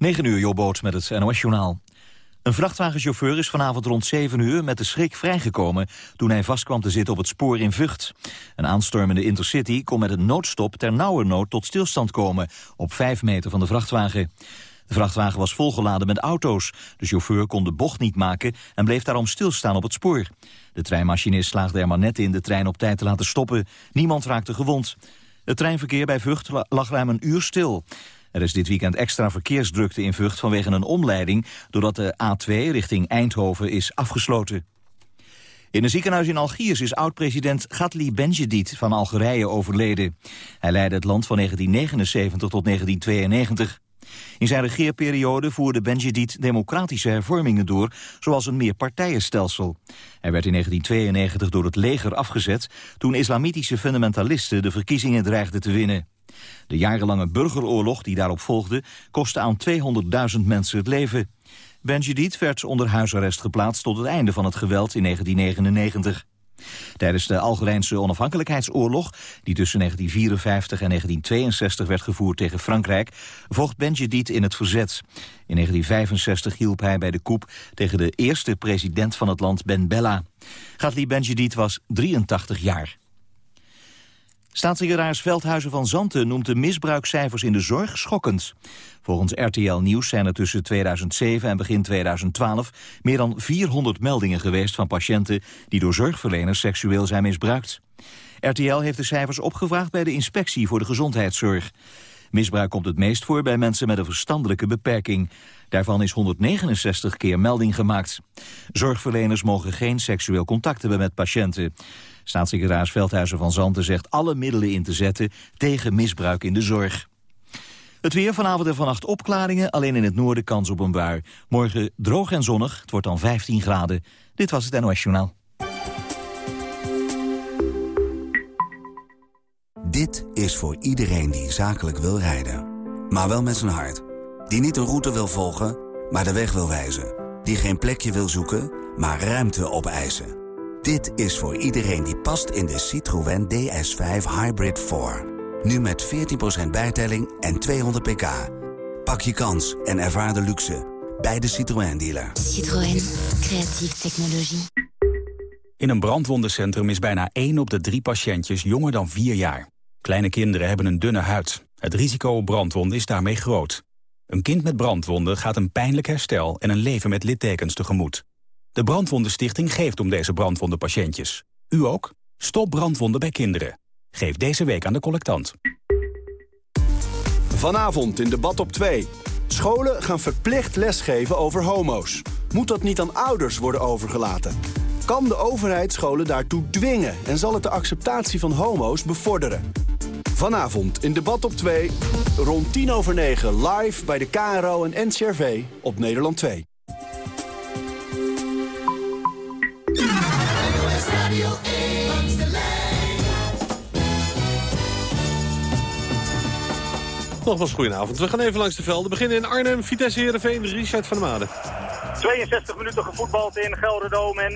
9 uur, Jobboot met het NOS-journaal. Een vrachtwagenchauffeur is vanavond rond 7 uur met de schrik vrijgekomen... toen hij vast kwam te zitten op het spoor in Vught. Een aanstormende Intercity kon met een noodstop ter nood tot stilstand komen... op 5 meter van de vrachtwagen. De vrachtwagen was volgeladen met auto's. De chauffeur kon de bocht niet maken en bleef daarom stilstaan op het spoor. De treinmachinist slaagde er maar net in de trein op tijd te laten stoppen. Niemand raakte gewond. Het treinverkeer bij Vught lag ruim een uur stil. Er is dit weekend extra verkeersdrukte in Vught vanwege een omleiding... doordat de A2 richting Eindhoven is afgesloten. In een ziekenhuis in Algiers is oud-president Gatli Benjedid van Algerije overleden. Hij leidde het land van 1979 tot 1992. In zijn regeerperiode voerde Benjedid democratische hervormingen door, zoals een meerpartijenstelsel. Hij werd in 1992 door het leger afgezet toen islamitische fundamentalisten de verkiezingen dreigden te winnen. De jarenlange burgeroorlog die daarop volgde kostte aan 200.000 mensen het leven. Benjedid werd onder huisarrest geplaatst tot het einde van het geweld in 1999. Tijdens de Algerijnse onafhankelijkheidsoorlog, die tussen 1954 en 1962 werd gevoerd tegen Frankrijk, vocht Benjedid in het verzet. In 1965 hielp hij bij de coup tegen de eerste president van het land Ben Bella. Gatli Benjedid was 83 jaar. Staatssecretaris Veldhuizen van Zanten noemt de misbruikcijfers in de zorg schokkend. Volgens RTL Nieuws zijn er tussen 2007 en begin 2012 meer dan 400 meldingen geweest van patiënten die door zorgverleners seksueel zijn misbruikt. RTL heeft de cijfers opgevraagd bij de Inspectie voor de Gezondheidszorg. Misbruik komt het meest voor bij mensen met een verstandelijke beperking. Daarvan is 169 keer melding gemaakt. Zorgverleners mogen geen seksueel contact hebben met patiënten. Staatssecretaris Veldhuizen van Zanten zegt alle middelen in te zetten tegen misbruik in de zorg. Het weer vanavond en vannacht opklaringen, alleen in het noorden kans op een bui. Morgen droog en zonnig, het wordt dan 15 graden. Dit was het NOS Journaal. Dit is voor iedereen die zakelijk wil rijden. Maar wel met zijn hart. Die niet een route wil volgen, maar de weg wil wijzen. Die geen plekje wil zoeken, maar ruimte opeisen. Dit is voor iedereen die past in de Citroën DS5 Hybrid 4. Nu met 14% bijtelling en 200 pk. Pak je kans en ervaar de luxe bij de Citroën dealer. Citroën, creatieve technologie. In een brandwondencentrum is bijna 1 op de 3 patiëntjes jonger dan 4 jaar. Kleine kinderen hebben een dunne huid. Het risico op brandwonden is daarmee groot. Een kind met brandwonden gaat een pijnlijk herstel en een leven met littekens tegemoet. De Brandwondenstichting geeft om deze brandwondenpatiëntjes. U ook? Stop brandwonden bij kinderen. Geef deze week aan de collectant. Vanavond in debat op 2. Scholen gaan verplicht lesgeven over homo's. Moet dat niet aan ouders worden overgelaten? Kan de overheid scholen daartoe dwingen en zal het de acceptatie van homo's bevorderen? Vanavond in debat op 2, rond 10 over 9 live bij de KRO en NCRV op Nederland 2. Nogmaals goedenavond. We gaan even langs de velden. Beginnen in Arnhem, Vitesse Heerenveen, Richard van der Made. 62 minuten gevoetbald in Gelderdoom en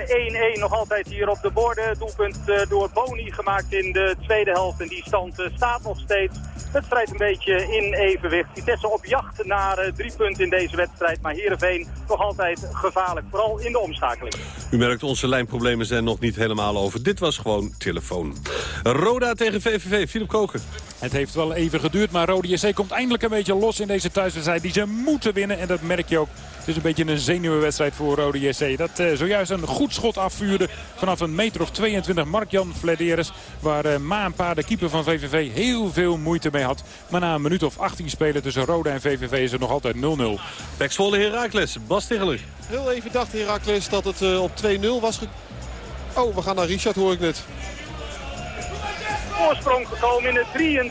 1-1 nog altijd hier op de borden. Doelpunt uh, door Boni gemaakt in de tweede helft en die stand uh, staat nog steeds. Het strijd een beetje in evenwicht. Vitesse op jacht naar uh, drie punten in deze wedstrijd, maar Heerenveen nog altijd gevaarlijk, vooral in de omschakeling. U merkt, onze lijnproblemen zijn nog niet helemaal over. Dit was gewoon telefoon. Roda tegen VVV, Philip Koken. Het heeft wel even geduurd, maar Rode JC komt eindelijk een beetje los in deze thuiswedstrijd. Die ze moeten winnen en dat merk je ook. Het is een beetje een zenuwenwedstrijd voor Rode JC. Dat uh, zojuist een goed schot afvuurde vanaf een meter of 22 Mark-Jan Flederis. Waar uh, Maanpa, de keeper van VVV, heel veel moeite mee had. Maar na een minuut of 18 spelen tussen Rode en VVV is het nog altijd 0-0. Pek Zwolle Heracles, Bas Tegeler. Heel even dacht Heracles dat het uh, op 2-0 was. Oh, we gaan naar Richard hoor ik net voorsprong gekomen. In de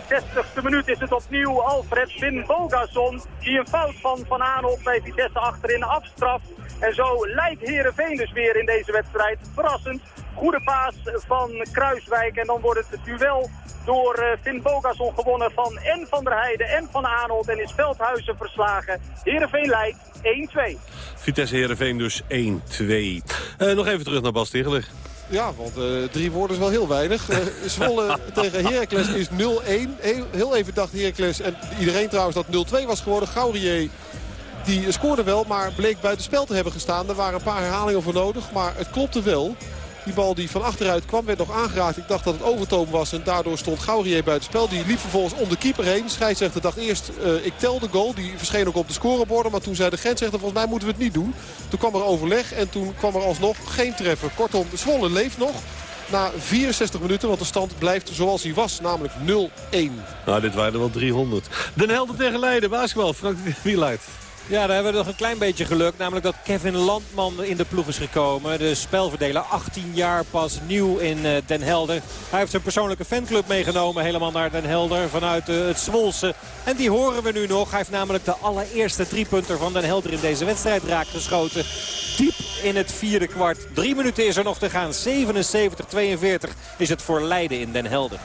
63e minuut is het opnieuw Alfred Vin Bogason. Die een fout van Van Aanholt bij Vitesse achterin afstraft. En zo leidt Herenveen dus weer in deze wedstrijd. Verrassend. Goede paas van Kruiswijk. En dan wordt het duel door Finn Bogason gewonnen van en Van der Heijden en Van Aanholt. En is Veldhuizen verslagen. Herenveen leidt 1-2. Vitesse Herenveen dus 1-2. Uh, eh, nog even terug naar Bas Tegeler. Ja, want uh, drie woorden is wel heel weinig. Uh, Zwolle tegen Heracles is 0-1. Heel, heel, even dacht Heracles, en iedereen trouwens dat 0-2 was geworden. Gaurier Die scoorde wel, maar bleek buiten spel te hebben gestaan. Er waren een paar herhalingen voor nodig, maar het klopte wel. Die bal die van achteruit kwam werd nog aangeraakt. Ik dacht dat het overtoom was en daardoor stond Gaurier buiten spel. Die liep vervolgens om de keeper heen. Scheidsrechter dacht eerst, uh, ik tel de goal. Die verscheen ook op de scoreborden. Maar toen zei de grensrechter, volgens mij moeten we het niet doen. Toen kwam er overleg en toen kwam er alsnog geen treffer. Kortom, Zwolle leeft nog na 64 minuten. Want de stand blijft zoals hij was, namelijk 0-1. Nou, dit waren er wel 300. Den Helden tegen Leiden, basketbal. Frank Wieluid. Ja, daar hebben we nog een klein beetje geluk. Namelijk dat Kevin Landman in de ploeg is gekomen. De spelverdeler, 18 jaar pas nieuw in eh, Den Helder. Hij heeft zijn persoonlijke fanclub meegenomen helemaal naar Den Helder vanuit eh, het Zwolse. En die horen we nu nog. Hij heeft namelijk de allereerste driepunter van Den Helder in deze wedstrijd raakgeschoten. Diep in het vierde kwart. Drie minuten is er nog te gaan. 77-42 is het voor Leiden in Den Helder.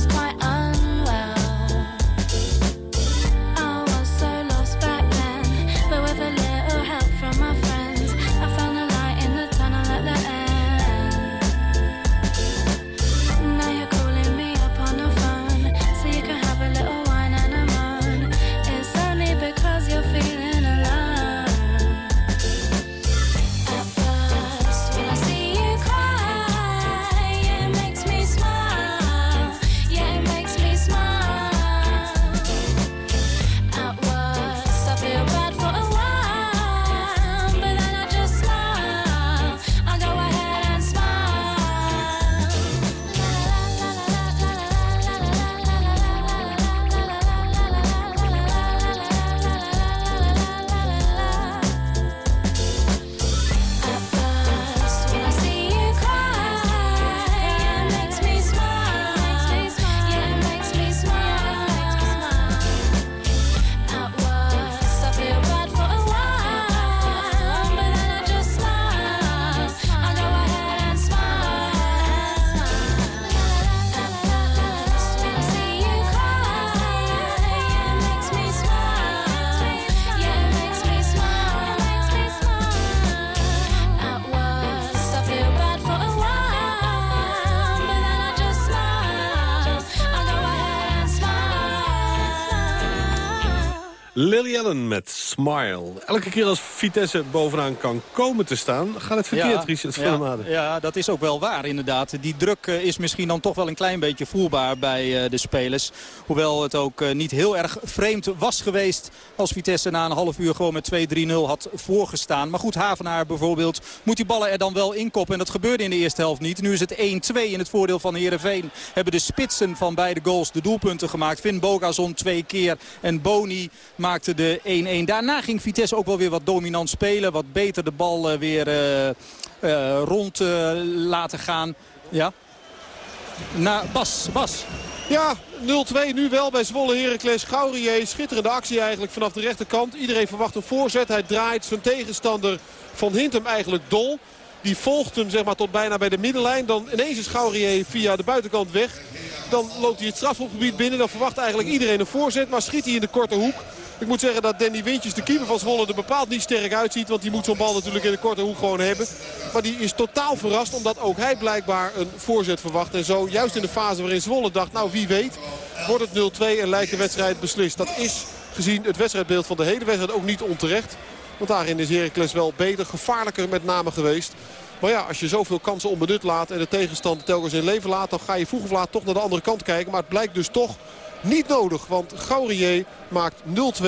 was climbing. Allen met Elke keer als Vitesse bovenaan kan komen te staan... gaat het verkeerd, ja, Richard ja, ja, dat is ook wel waar inderdaad. Die druk eh, is misschien dan toch wel een klein beetje voelbaar bij uh, de spelers. Hoewel het ook uh, niet heel erg vreemd was geweest... als Vitesse na een half uur gewoon met 2-3-0 had voorgestaan. Maar goed, Havenaar bijvoorbeeld moet die ballen er dan wel inkoppen. En dat gebeurde in de eerste helft niet. Nu is het 1-2 in het voordeel van Heerenveen. Hebben de spitsen van beide goals de doelpunten gemaakt. Finn Bogazon twee keer en Boni maakte de 1-1. Daarna ging Vitesse ook wel weer wat dominant spelen. Wat beter de bal weer uh, uh, rond laten gaan. Ja. Na Bas, Bas. Ja, 0-2 nu wel bij Zwolle Heracles. Gaurier, schitterende actie eigenlijk vanaf de rechterkant. Iedereen verwacht een voorzet. Hij draait zijn tegenstander Van Hintem eigenlijk dol. Die volgt hem zeg maar, tot bijna bij de middenlijn. Dan ineens is Gaurier via de buitenkant weg. Dan loopt hij het strafschopgebied binnen. Dan verwacht eigenlijk iedereen een voorzet. Maar schiet hij in de korte hoek. Ik moet zeggen dat Danny Wintjes, de keeper van Zwolle, er bepaald niet sterk uitziet. Want die moet zo'n bal natuurlijk in de korte hoek gewoon hebben. Maar die is totaal verrast omdat ook hij blijkbaar een voorzet verwacht. En zo juist in de fase waarin Zwolle dacht, nou wie weet, wordt het 0-2 en lijkt de wedstrijd beslist. Dat is gezien het wedstrijdbeeld van de hele wedstrijd ook niet onterecht. Want daarin is Heracles wel beter, gevaarlijker met name geweest. Maar ja, als je zoveel kansen onbenut laat en de tegenstander telkens in leven laat... dan ga je vroeg of laat toch naar de andere kant kijken. Maar het blijkt dus toch niet nodig. Want Gaurier maakt 0-2.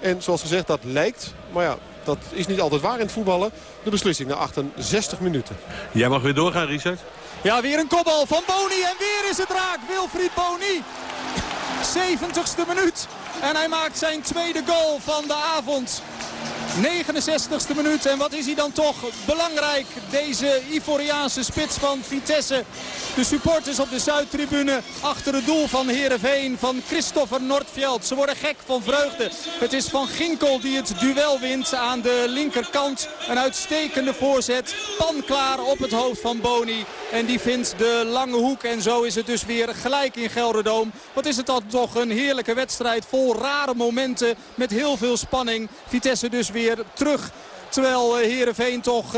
En zoals gezegd, dat lijkt. Maar ja, dat is niet altijd waar in het voetballen. De beslissing na 68 minuten. Jij mag weer doorgaan, Richard. Ja, weer een kopbal van Boni. En weer is het raak. Wilfried Boni. 70ste minuut. En hij maakt zijn tweede goal van de avond. 69ste minuut. En wat is hij dan toch belangrijk, deze Ivoriaanse spits van Vitesse. De supporters op de Zuidtribune achter het doel van Heerenveen van Christopher Nordveld. Ze worden gek van vreugde. Het is Van Ginkel die het duel wint aan de linkerkant. Een uitstekende voorzet. Pan klaar op het hoofd van Boni. En die vindt de lange hoek. En zo is het dus weer gelijk in Gelderdoom. Wat is het dan toch een heerlijke wedstrijd vol rare momenten. Met heel veel spanning. Vitesse dus weer terug. Terwijl Heerenveen toch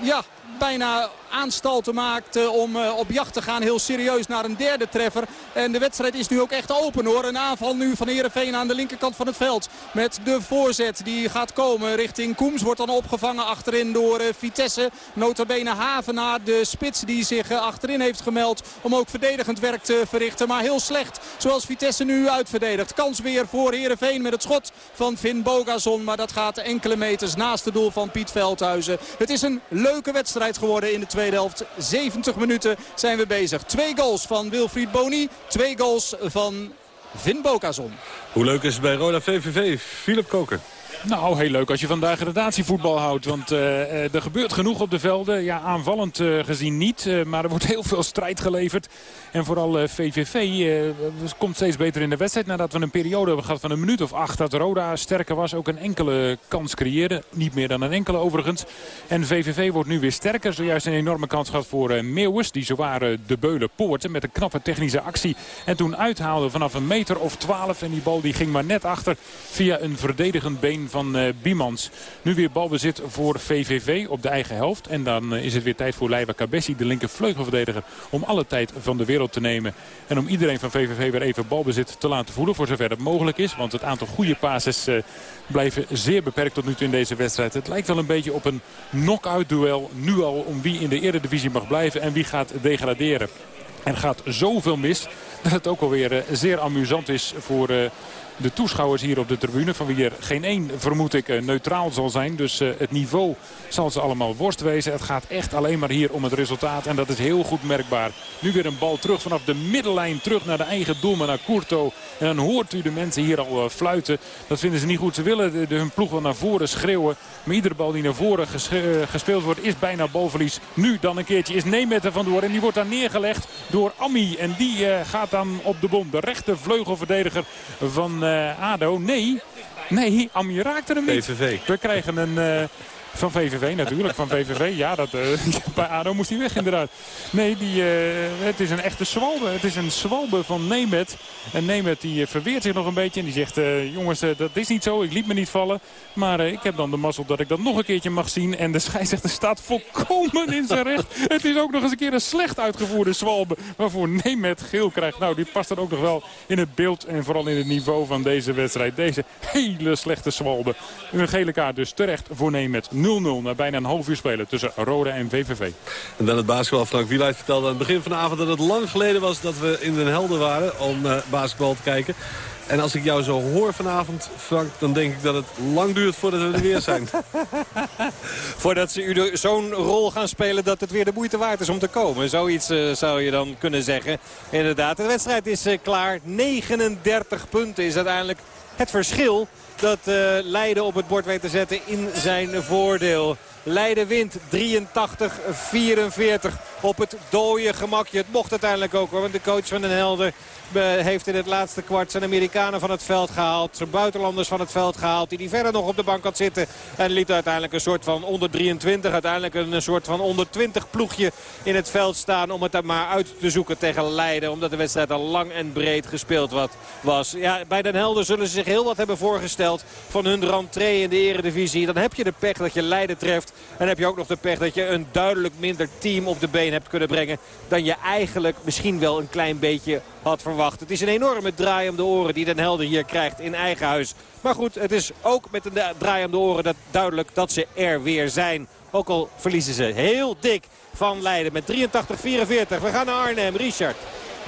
ja, bijna aanstalten maakt om uh, op jacht te gaan. Heel serieus naar een derde treffer. En de wedstrijd is nu ook echt open hoor. Een aanval nu van Heerenveen aan de linkerkant van het veld. Met de voorzet die gaat komen richting Koems. Wordt dan opgevangen achterin door uh, Vitesse. Notabene Havenaar, de spits die zich achterin heeft gemeld. Om ook verdedigend werk te verrichten. Maar heel slecht zoals Vitesse nu uitverdedigt. Kans weer voor Heerenveen met het schot van Finn Bogazon. Maar dat gaat enkele meters naast het doel van Piet Veldhuizen. Het is een leuke wedstrijd geworden in de tweede helft. 70 minuten zijn we bezig. Twee goals van Wilfried Boni. Twee goals van Vin Bokazon. Hoe leuk is het bij Roda VVV? Philip Koken. Nou, heel leuk als je van degradatievoetbal houdt. Want uh, er gebeurt genoeg op de velden. Ja, aanvallend uh, gezien niet. Maar er wordt heel veel strijd geleverd. En vooral VVV komt steeds beter in de wedstrijd. Nadat we een periode hebben gehad van een minuut of acht. Dat Roda sterker was. Ook een enkele kans creëerde. Niet meer dan een enkele overigens. En VVV wordt nu weer sterker. Zojuist een enorme kans gehad voor Meeuwis. Die zowaar de beulen poorten met een knappe technische actie. En toen uithaalde vanaf een meter of twaalf. En die bal die ging maar net achter via een verdedigend been van uh, Biemans. Nu weer balbezit voor VVV op de eigen helft. En dan uh, is het weer tijd voor Leiva Cabessi, de linker vleugelverdediger... om alle tijd van de wereld te nemen. En om iedereen van VVV weer even balbezit te laten voelen... voor zover dat mogelijk is. Want het aantal goede passes uh, blijven zeer beperkt tot nu toe in deze wedstrijd. Het lijkt wel een beetje op een knock-out duel. Nu al om wie in de eredivisie mag blijven en wie gaat degraderen. Er gaat zoveel mis dat het ook alweer zeer amusant is voor de toeschouwers hier op de tribune. Van wie er geen één, vermoed ik, neutraal zal zijn. Dus uh, het niveau zal ze allemaal worst wezen. Het gaat echt alleen maar hier om het resultaat. En dat is heel goed merkbaar. Nu weer een bal terug vanaf de middenlijn. Terug naar de eigen doelman, naar Courto. En dan hoort u de mensen hier al uh, fluiten. Dat vinden ze niet goed. Ze willen hun ploeg wel naar voren schreeuwen. Maar iedere bal die naar voren ges gespeeld wordt is bijna balverlies. Nu dan een keertje is Nemet er vandoor. En die wordt dan neergelegd door Ami. En die gaat dan op de bom. De rechter vleugelverdediger van ADO. Nee, nee, Ami raakte hem niet. VVV. We krijgen een... Van VVV natuurlijk, van VVV. Ja, dat, uh, bij ADO moest hij weg inderdaad. Nee, die, uh, het is een echte zwalbe. Het is een zwalbe van Nemet. En Nemet die uh, verweert zich nog een beetje. En die zegt, jongens, dat is niet zo. Ik liet me niet vallen. Maar ik heb dan de mazzel dat ik dat nog een keertje mag zien. En de scheidsrechter staat volkomen in zijn recht. Het is ook nog eens een keer een slecht uitgevoerde zwalbe. Waarvoor Nemet geel krijgt. Nou, die past dan ook nog wel in het beeld. En vooral in het niveau van deze wedstrijd. Deze hele slechte zwalbe. Een gele kaart dus terecht voor Nemet. 0-0 na bijna een half uur spelen tussen Roda en VVV. En dan het basketbal. Frank Wieluid vertelde aan het begin van de avond dat het lang geleden was dat we in Den Helder waren om uh, basketbal te kijken. En als ik jou zo hoor vanavond, Frank, dan denk ik dat het lang duurt voordat we er weer zijn. voordat ze u zo'n rol gaan spelen dat het weer de moeite waard is om te komen. Zoiets uh, zou je dan kunnen zeggen. Inderdaad, de wedstrijd is uh, klaar. 39 punten is uiteindelijk het verschil dat uh, Leiden op het bord weet te zetten in zijn voordeel. Leiden wint 83-44 op het dode gemakje. Het mocht uiteindelijk ook hoor, want de coach van Den Helder heeft in het laatste kwart zijn Amerikanen van het veld gehaald. Zijn buitenlanders van het veld gehaald. Die die verder nog op de bank had zitten. En liet uiteindelijk een soort van onder 23. Uiteindelijk een soort van onder 20 ploegje in het veld staan. Om het er maar uit te zoeken tegen Leiden. Omdat de wedstrijd al lang en breed gespeeld was. Ja, bij Den Helder zullen ze zich heel wat hebben voorgesteld van hun rentree in de eredivisie. Dan heb je de pech dat je Leiden treft. En heb je ook nog de pech dat je een duidelijk minder team op de been hebt kunnen brengen. Dan je eigenlijk misschien wel een klein beetje had verwacht. Het is een enorme draai om de oren die Den Helder hier krijgt in eigen huis. Maar goed, het is ook met een draai om de oren dat duidelijk dat ze er weer zijn. Ook al verliezen ze heel dik van Leiden met 83-44. We gaan naar Arnhem. Richard.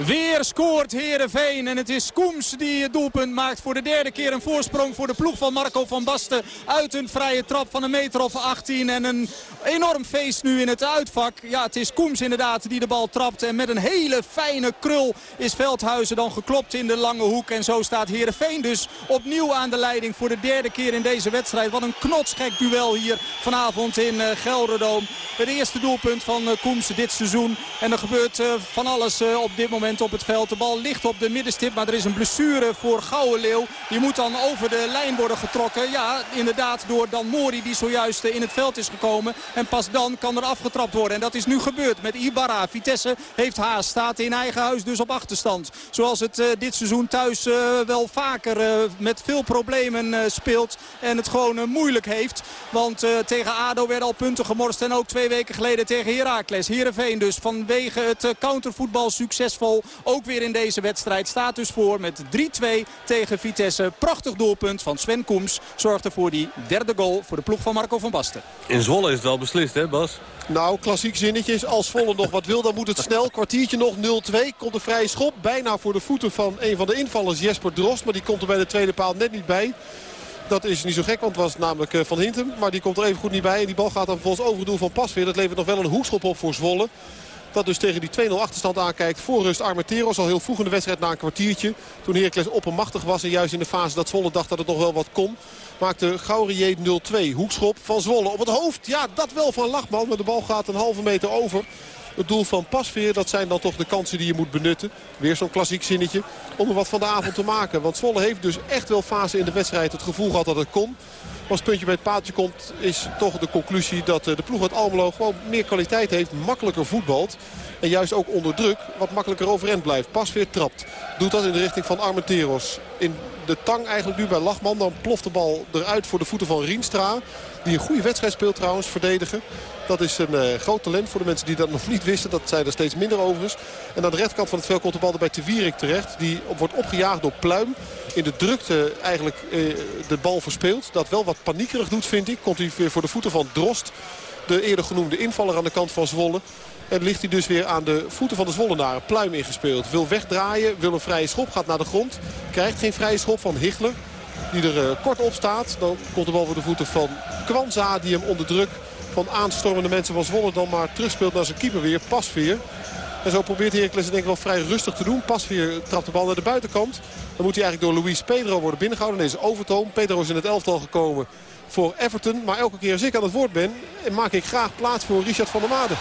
Weer scoort Herenveen en het is Koems die het doelpunt maakt voor de derde keer een voorsprong voor de ploeg van Marco van Basten. Uit een vrije trap van een meter of 18 en een enorm feest nu in het uitvak. Ja, het is Koems inderdaad die de bal trapt en met een hele fijne krul is Veldhuizen dan geklopt in de lange hoek. En zo staat Herenveen dus opnieuw aan de leiding voor de derde keer in deze wedstrijd. Wat een knotsgek duel hier vanavond in eh, Gelderdoom. Het eerste doelpunt van eh, Koems dit seizoen. En er gebeurt eh, van alles op dit moment op het veld. De bal ligt op de middenstip, maar er is een blessure voor Leeuw. Die moet dan over de lijn worden getrokken. Ja, inderdaad door Dan Mori die zojuist in het veld is gekomen. En pas dan kan er afgetrapt worden. En dat is nu gebeurd met Ibarra. Vitesse heeft haast, staat in eigen huis dus op achterstand. Zoals het uh, dit seizoen thuis uh, wel vaker met veel problemen speelt. En het gewoon moeilijk heeft. Want tegen ADO werden al punten gemorst. En ook twee weken geleden tegen Heracles. Heerenveen dus vanwege het countervoetbal succesvol ook weer in deze wedstrijd. Staat dus voor met 3-2 tegen Vitesse. Prachtig doelpunt van Sven Koems. Zorgt ervoor die derde goal voor de ploeg van Marco van Basten. In Zwolle is het wel beslist hè Bas? Nou, klassiek zinnetjes. Als Volle nog wat wil, dan moet het snel. Kwartiertje nog, 0-2. Komt een vrije schop. Bijna voor de voeten van een van de invallers, Jesper Drost. Maar die komt er bij de tweede paal net niet bij. Dat is niet zo gek, want het was namelijk eh, Van Hintem. Maar die komt er even goed niet bij. En die bal gaat dan vervolgens over het doel van Pasveer. Dat levert nog wel een hoekschop op voor Zwolle. Dat dus tegen die 2-0 achterstand aankijkt. Voor rust Armenteros al heel vroeg in de wedstrijd na een kwartiertje. Toen Heracles oppermachtig was en juist in de fase dat Zwolle dacht dat het nog wel wat kon. Maakte Gaurier 0-2. Hoekschop van Zwolle op het hoofd. Ja, dat wel van Lachman. Maar de bal gaat een halve meter over het doel van Pasveer. Dat zijn dan toch de kansen die je moet benutten. Weer zo'n klassiek zinnetje om er wat van de avond te maken. Want Zwolle heeft dus echt wel fase in de wedstrijd het gevoel gehad dat het kon. als het puntje bij het paaltje komt is toch de conclusie dat eh, de ploeg uit Almelo gewoon meer kwaliteit heeft. Makkelijker voetbalt. En juist ook onder druk wat makkelijker overeind blijft. Pasveer trapt. Doet dat in de richting van Armenteros. In de tang eigenlijk nu bij Lachman. Dan ploft de bal eruit voor de voeten van Rienstra. Die een goede wedstrijd speelt trouwens, verdedigen. Dat is een uh, groot talent voor de mensen die dat nog niet wisten. Dat zijn er steeds minder overigens. En aan de rechterkant van het veld komt de bal er bij Te Wierik terecht. Die wordt opgejaagd door Pluim. In de drukte eigenlijk uh, de bal verspeelt. Dat wel wat paniekerig doet vind ik. Komt hij weer voor de voeten van Drost. De eerder genoemde invaller aan de kant van Zwolle. En ligt hij dus weer aan de voeten van de Zwollenaren. Pluim ingespeeld. Wil wegdraaien, wil een vrije schop, gaat naar de grond. Krijgt geen vrije schop van Hichler. Die er uh, kort op staat. Dan komt de bal voor de voeten van Kwanza. Die hem onder druk van aanstormende mensen van Zwolle dan maar terugspeelt naar zijn keeper weer. Pasveer. En zo probeert Heracles het denk ik wel vrij rustig te doen. Pasveer trapt de bal naar de buitenkant. Dan moet hij eigenlijk door Luis Pedro worden binnengehouden. Deze overtoom. Pedro is in het elftal gekomen voor Everton. Maar elke keer als ik aan het woord ben, maak ik graag plaats voor Richard van der Made.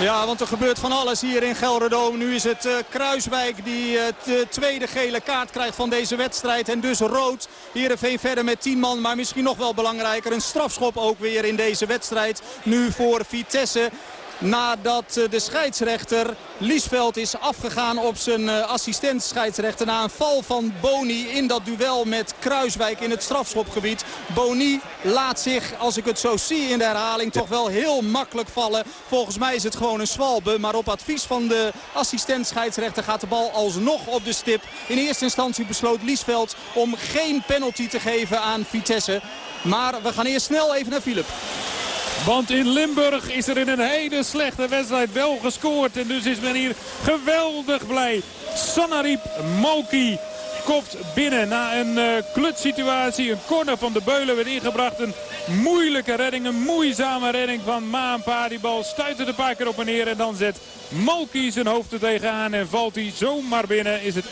Ja, want er gebeurt van alles hier in Gelderdoom. Nu is het uh, Kruiswijk die het uh, tweede gele kaart krijgt van deze wedstrijd. En dus rood. Heerenveen verder met 10 man. Maar misschien nog wel belangrijker. Een strafschop ook weer in deze wedstrijd. Nu voor Vitesse. Nadat eh, de scheidsrechter Liesveld is afgegaan op zijn eh, assistent scheidsrechter. Na een val van Boni in dat duel met Kruiswijk in het strafschopgebied. Boni laat zich, als ik het zo zie in de herhaling, toch wel heel makkelijk vallen. Volgens mij is het gewoon een zwalbe. Maar op advies van de assistent scheidsrechter gaat de bal alsnog op de stip. In eerste instantie besloot Liesveld om geen penalty te geven aan Vitesse. Maar we gaan eerst snel even naar Philip. Want in Limburg is er in een hele slechte wedstrijd wel gescoord. En dus is men hier geweldig blij. Sanarip Moki kopt binnen na een uh, klutsituatie. Een corner van de Beulen werd ingebracht. Een moeilijke redding, een moeizame redding van Maanpa. Die bal stuit er een paar keer op en neer. En dan zet Moki zijn hoofd er tegenaan en valt hij zomaar binnen. Is het 1-0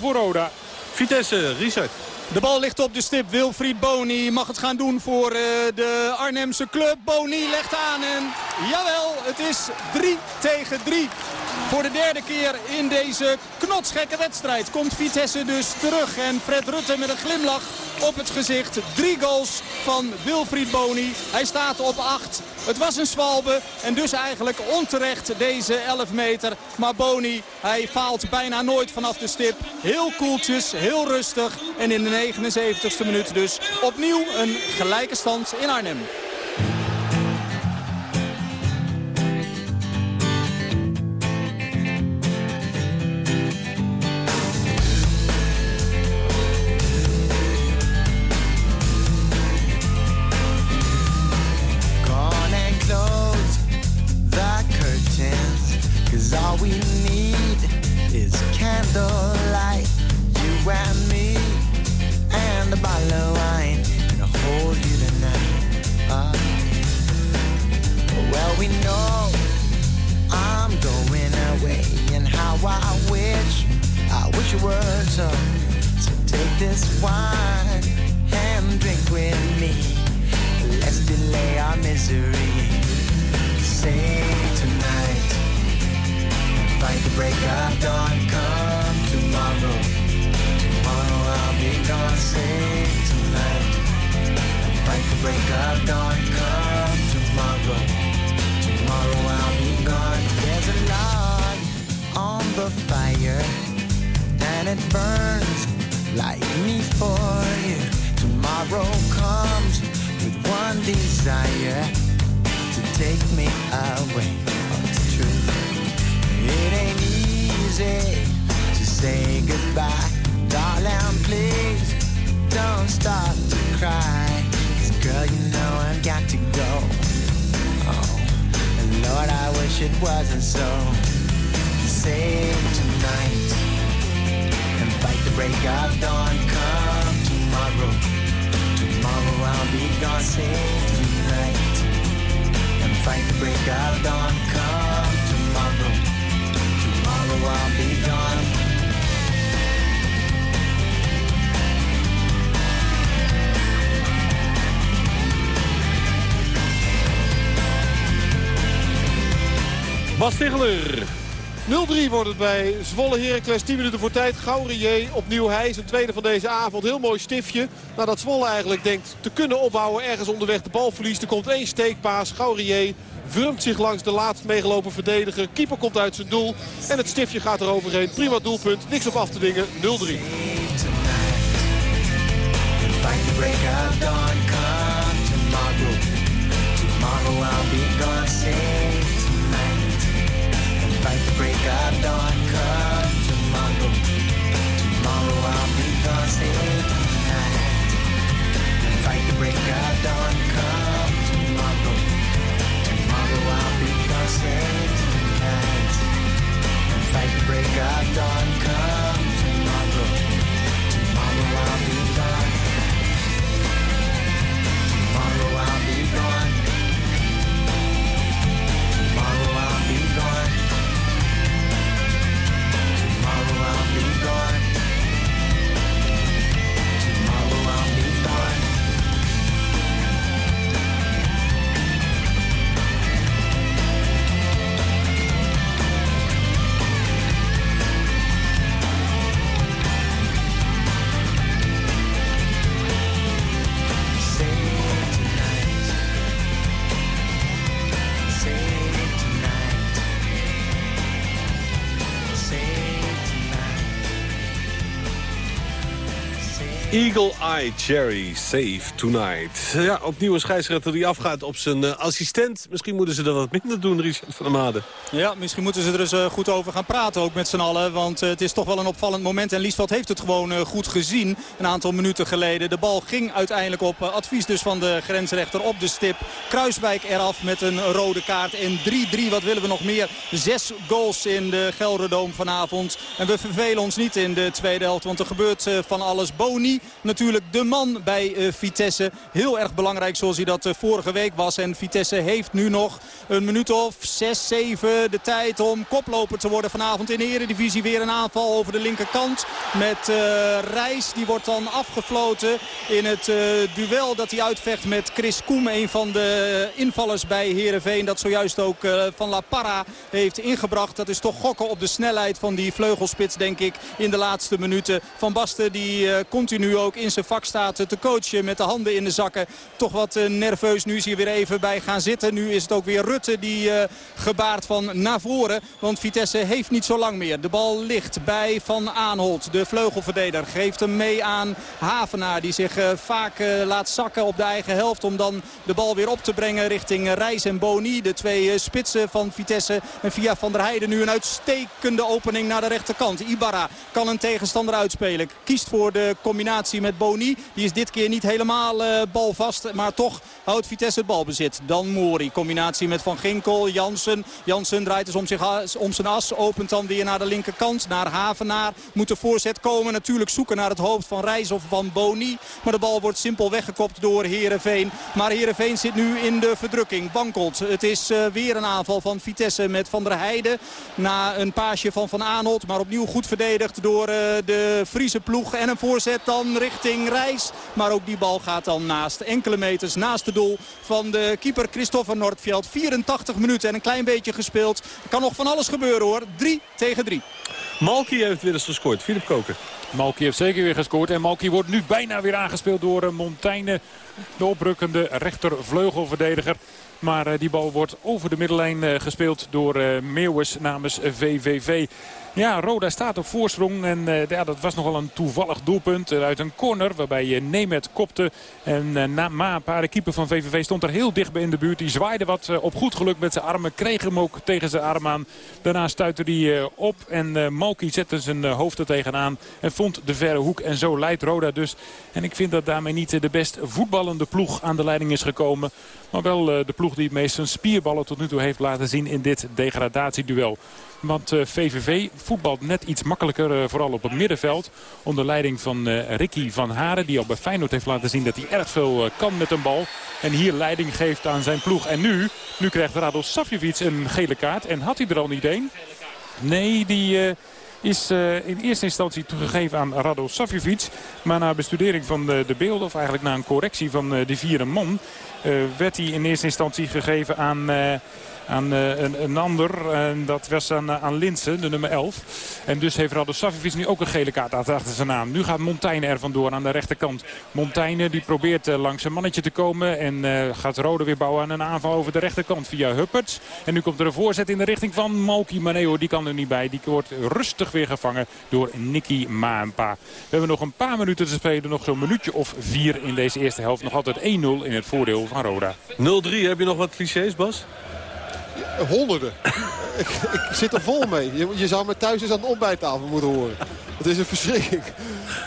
voor Roda. Vitesse, Richard. De bal ligt op de stip. Wilfried Boni mag het gaan doen voor uh, de Arnhemse club. Boni legt aan en jawel, het is 3 tegen 3. Voor de derde keer in deze knotsgekke wedstrijd komt Vitesse dus terug. En Fred Rutte met een glimlach op het gezicht. Drie goals van Wilfried Boni. Hij staat op 8. Het was een zwalbe en dus eigenlijk onterecht deze 11 meter. Maar Boni, hij faalt bijna nooit vanaf de stip. Heel koeltjes, heel rustig. En in de 79ste minuut dus opnieuw een gelijke stand in Arnhem. Bas 0-3 wordt het bij Zwolle Heracles. 10 minuten voor tijd. Gaurier opnieuw hij. Zijn tweede van deze avond. Heel mooi stiftje. Nadat Zwolle eigenlijk denkt te kunnen opbouwen. Ergens onderweg de bal verliest. Er komt één steekpaas. Gaurier wurmt zich langs de laatst meegelopen verdediger. Keeper komt uit zijn doel. En het stiftje gaat er overheen. Prima doelpunt. Niks op af te dingen. 0-3. Fight the break of dawn. Come tomorrow, tomorrow I'll be gone. Stay tonight. Fight the break of dawn. Come tomorrow, tomorrow I'll be gone. Stay tonight. Fight the break of dawn. Come tomorrow, tomorrow I'll be gone. Tomorrow I'll be gone. around me, gone. Eagle Eye Cherry, Save Tonight. Ja, opnieuw een scheidsrechter die afgaat op zijn uh, assistent. Misschien moeten ze dat wat minder doen, Richard van der Made. Ja, misschien moeten ze er eens uh, goed over gaan praten ook met z'n allen. Want uh, het is toch wel een opvallend moment. En Liesveld heeft het gewoon goed gezien een aantal minuten geleden. De bal ging uiteindelijk op advies dus van de grensrechter op de stip. Kruiswijk eraf met een rode kaart. En 3-3, wat willen we nog meer? Zes goals in de Gelderdoom vanavond. En we vervelen ons niet in de tweede helft. Want er gebeurt van alles. Boni natuurlijk de man bij Vitesse. Heel erg belangrijk zoals hij dat vorige week was. En Vitesse heeft nu nog een minuut of 6, 7 de tijd om koploper te worden vanavond in de Eredivisie. Weer een aanval over de linkerkant met uh, Reis. Die wordt dan afgefloten in het duel dat hij uitvecht met Chris Koem. Een van de invallers bij Heerenveen. Dat zojuist ook van La Parra heeft ingebracht. Dat is toch gokken op de snelheid van die vleugelspits denk ik in de laatste minuten. Van Basten die continu ook in zijn vak staat te coachen met de handen in de zakken. Toch wat nerveus. Nu is hij weer even bij gaan zitten. Nu is het ook weer Rutte die gebaart van naar voren. Want Vitesse heeft niet zo lang meer. De bal ligt bij Van Aanholt. De vleugelverdediger geeft hem mee aan Havenaar. Die zich uh, vaak laat zakken op de eigen helft. Om dan de bal weer op te brengen richting Reis en Boni. De twee spitsen van Vitesse. En via Van der Heijden nu een uitstekende opening naar de rechterkant. Ibarra kan een tegenstander uitspelen. Kiest voor de combinatie met Boni. Die is dit keer niet helemaal balvast. Maar toch houdt Vitesse het balbezit. Dan Mori. Combinatie met Van Ginkel. Jansen. Jansen draait dus om, zich, om zijn as. Opent dan weer naar de linkerkant. Naar Havenaar. Moet de voorzet komen. Natuurlijk zoeken naar het hoofd van Reis of van Boni. Maar de bal wordt simpel weggekopt door Herenveen. Maar Herenveen zit nu in de verdrukking. Wankelt. Het is uh, weer een aanval van Vitesse met Van der Heijden. Na een paasje van Van Aanholt. Maar opnieuw goed verdedigd door uh, de Friese ploeg. En een voorzet dan richting Reis. Maar ook die bal gaat dan naast. Enkele meters naast het doel van de keeper Christopher Noordveld. 84 minuten en een klein beetje gespeeld. Er kan nog van alles gebeuren hoor. 3 tegen 3. Malky heeft weer eens gescoord. Philip Koken. Malky heeft zeker weer gescoord. En Malky wordt nu bijna weer aangespeeld door uh, Montaigne. De oprukkende rechtervleugelverdediger. Maar uh, die bal wordt over de middellijn uh, gespeeld door Meeuwis namens VVV. Ja, Roda staat op voorsprong. En uh, ja, dat was nogal een toevallig doelpunt uit een corner. Waarbij je Nemet kopte. En uh, na Ma, de keeper van VVV, stond er heel dicht bij in de buurt. Die zwaaide wat uh, op goed geluk met zijn armen. Kreeg hem ook tegen zijn arm aan. Daarna stuitte hij op. En Malky zette zijn hoofd er tegenaan. En vond de verre hoek. En zo leidt Roda dus. En ik vind dat daarmee niet de best voetballende ploeg aan de leiding is gekomen. Maar wel de ploeg die het meest zijn spierballen tot nu toe heeft laten zien in dit degradatieduel. Want VVV voetbalt net iets makkelijker, uh, vooral op het middenveld. Onder leiding van uh, Ricky van Haren, die al bij Feyenoord heeft laten zien dat hij erg veel kan met een bal. En hier leiding geeft aan zijn ploeg. En nu, nu krijgt Radel Savjevic een gele kaart. En had hij er al niet één? Nee, die is in eerste instantie toegegeven aan Rado Savjevic. Maar na bestudering van de, de beelden, of eigenlijk na een correctie van de vierde man... Werd hij in eerste instantie gegeven aan aan uh, een, een, ander. En dat was aan, uh, aan Linsen, de nummer 11. En dus heeft Rado Savjevic nu ook een gele kaart achter zijn naam. Nu gaat Montaigne er vandoor aan de rechterkant. Montaigne die probeert uh, langs een mannetje te komen. En gaat Rode weer bouwen aan een aanval over de rechterkant via Hupperts. En nu komt er een voorzet in de richting van Malky Maneo. Die kan er niet bij. Die wordt rustig weer gevangen door Nicky Maanpa. We hebben nog een paar minuten te spelen. Nog zo'n minuutje of vier in deze eerste helft. Nog altijd 1-0 in het voordeel van Roda. 0-3. Heb je nog wat clichés, Bas? Honderden. ik, ik, zit er vol mee. Je, je, zou me thuis eens aan de ontbijttafel moeten horen. Het is een verschrikking.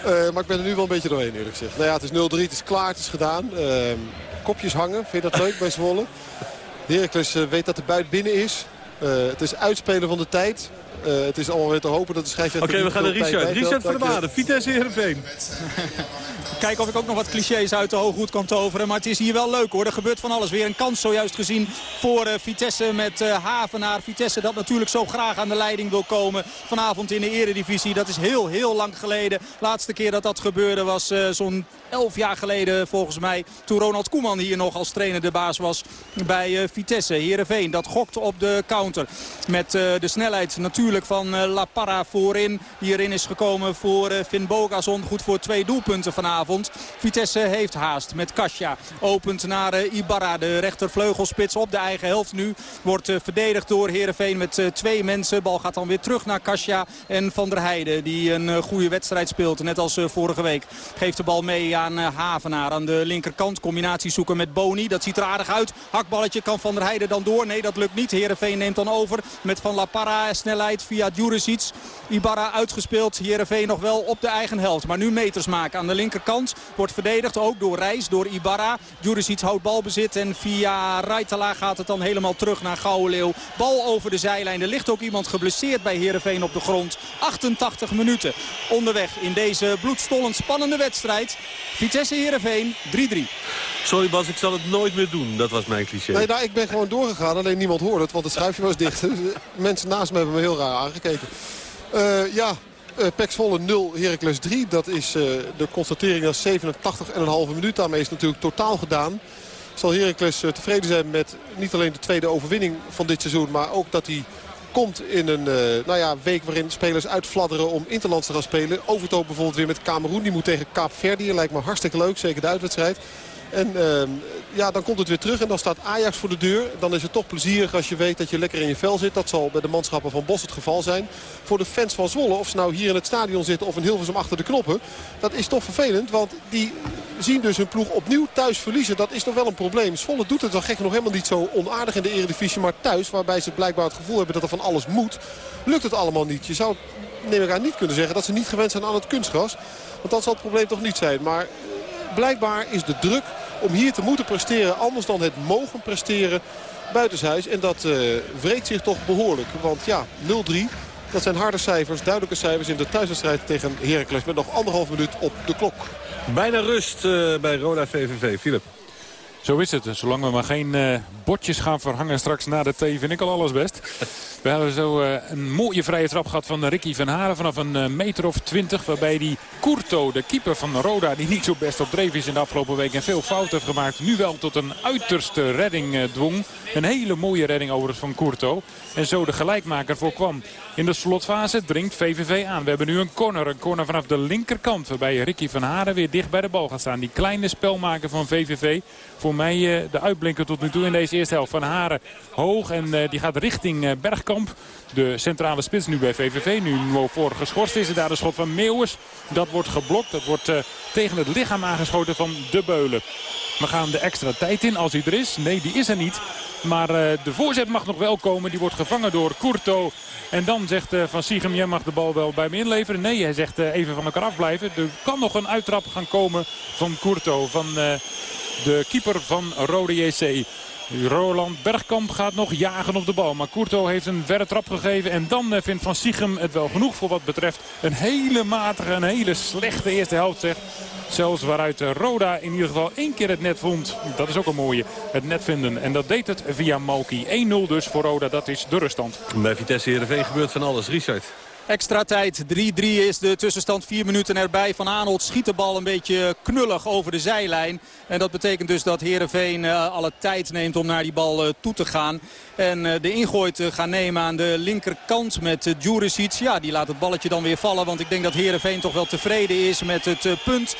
Uh, maar ik ben er nu wel een beetje doorheen eerlijk gezegd. Nou ja, het is 0-3, het is klaar, het is gedaan. Uh, kopjes hangen, vind je dat leuk bij Zwolle? Heracles uh, weet dat de buit binnen is. het is uitspelen van de tijd. Uh, het is allemaal weer te hopen dat de scheidsrechter... Oké, okay, we gaan naar Richard. Richard van der Vitesse Heerenveen. Kijken of ik ook nog wat clichés uit de hooghoed kan toveren. Maar het is hier wel leuk hoor. Er gebeurt van alles. Weer een kans zojuist gezien voor uh, Vitesse met uh, Havenaar. Vitesse dat natuurlijk zo graag aan de leiding wil komen. Vanavond in de eredivisie. Dat is heel, heel lang geleden. Laatste keer dat dat gebeurde was uh, zo'n 11 jaar geleden volgens mij. Toen Ronald Koeman hier nog als trainer de baas was bij Vitesse. Heerenveen dat gokt op de counter. Met de snelheid natuurlijk van La Parra voorin. Die erin is gekomen voor Finn Bogazon. Goed voor twee doelpunten vanavond. Vitesse heeft haast met Kasia. Opent naar uh, Ibarra, de rechtervleugelspits op de eigen helft nu. Wordt verdedigd door Heerenveen met twee mensen. Bal gaat dan weer terug naar Kasia en Van der Heijden. Die een goede wedstrijd speelt, net als vorige week. Geeft de bal mee aan Havenaar aan de linkerkant. Combinatie zoeken met Boni. Dat ziet er aardig uit. Hakballetje kan Van der Heijden dan door. Nee, dat lukt niet. Heerenveen neemt dan over met Van La Parra. Snelheid kwijt via Djuricic. Ibarra uitgespeeld. Heerenveen nog wel op de eigen helft. Maar nu meters maken aan de linkerkant. Wordt verdedigd ook door Reis, door Ibarra. Djuricic houdt balbezit. En via Raitala gaat het dan helemaal terug naar Gouwenleeuw. Bal over de zijlijn. Er ligt ook iemand geblesseerd bij Heerenveen op de grond. 88 minuten onderweg in deze bloedstollend spannende wedstrijd. Vitesse Heerenveen 3-3. Sorry Bas, ik zal het nooit meer doen. Dat was mijn cliché. Nee, nou, ik ben gewoon doorgegaan. Alleen niemand hoorde het, want het schuifje was dicht. Mensen naast me hebben me heel raar aangekeken. Uh, ja, uh, Pek Zwolle 0, Heracles 3. Dat is uh, de constatering na 87,5 minuut. Daarmee is natuurlijk totaal gedaan. Zal Heracles tevreden zijn met niet alleen de tweede overwinning van dit seizoen... maar ook dat hij komt in een nou ja, week waarin spelers uitfladderen om interlands te gaan spelen. Overtoop bijvoorbeeld weer met Cameroen. Die moet tegen Kaap Verdi. Lijkt me hartstikke leuk, zeker de uitwedstrijd. En uh, ja, dan komt het weer terug en dan staat Ajax voor de deur. Dan is het toch plezierig als je weet dat je lekker in je vel zit. Dat zal bij de manschappen van Bos het geval zijn. Voor de fans van Zwolle, of ze nou hier in het stadion zitten of in Hilversum achter de knoppen. Dat is toch vervelend, want die zien dus hun ploeg opnieuw thuis verliezen. Dat is toch wel een probleem. Zwolle doet het dan gek nog helemaal niet zo onaardig in de eredivisie. Maar thuis, waarbij ze blijkbaar het gevoel hebben dat er van alles moet, lukt het allemaal niet. Je zou, neem ik aan, niet kunnen zeggen dat ze niet gewend zijn aan het kunstgras. Want dat zal het probleem toch niet zijn. Maar blijkbaar is de druk om hier te moeten presteren. Anders dan het mogen presteren buitenshuis. En dat uh, wreekt zich toch behoorlijk. Want ja, 0-3. Dat zijn harde cijfers, duidelijke cijfers in de thuiswedstrijd tegen Heracles. Met nog anderhalf minuut op de klok. Bijna rust uh, bij Roda VVV. Philip. Zo is het. Zolang we maar geen uh, bordjes gaan verhangen straks na de thee vind ik al alles best. We hebben zo uh, een mooie vrije trap gehad van Ricky van Haren vanaf een uh, meter of twintig. Waarbij die Courto, de keeper van Roda, die niet zo best op dreef is in de afgelopen week en veel fouten heeft gemaakt. Nu wel tot een uiterste redding dwong. Een hele mooie redding overigens van Courto. En zo de gelijkmaker voorkwam. In de slotfase dringt VVV aan. We hebben nu een corner. Een corner vanaf de linkerkant. Waarbij Ricky van Haren weer dicht bij de bal gaat staan. Die kleine spelmaker van VVV. Voor mij de uitblinker tot nu toe in deze eerste helft. Van Haren hoog en die gaat richting Bergkamp. De centrale spits nu bij VVV. Nu voor geschorst is. En daar de schot van Meeuwers. Dat wordt geblokt. Dat wordt tegen het lichaam aangeschoten van De Beulen. We gaan de extra tijd in als hij er is. Nee, die is er niet. Maar uh, de voorzet mag nog wel komen. Die wordt gevangen door Courto. En dan zegt uh, Van Siegem, jij mag de bal wel bij me inleveren. Nee, hij zegt even van elkaar afblijven. Er kan nog een uittrap gaan komen van Courto. Van de keeper van Rode JC. Roland Bergkamp gaat nog jagen op de bal. Maar Courto heeft een verre trap gegeven. En dan vindt Van Siegem het wel genoeg voor wat betreft een hele matige, een hele slechte eerste helft. Zegt. Zelfs waaruit Roda in ieder geval één keer het net vond. Dat is ook een mooie. Het net vinden. En dat deed het via Malki. 1-0 dus voor Roda. Dat is de ruststand. Bij Vitesse Heerenveen gebeurt van alles. Richard. Extra tijd. 3-3 is de tussenstand. Vier minuten erbij. Van Aanholt schiet de bal een beetje knullig over de zijlijn. En dat betekent dus dat Heerenveen uh, alle tijd neemt om naar die bal uh, toe te gaan. En uh, de ingooi te gaan nemen aan de linkerkant met Djuricic. Ja, die laat het balletje dan weer vallen. Want ik denk dat Heerenveen toch wel tevreden is met het punt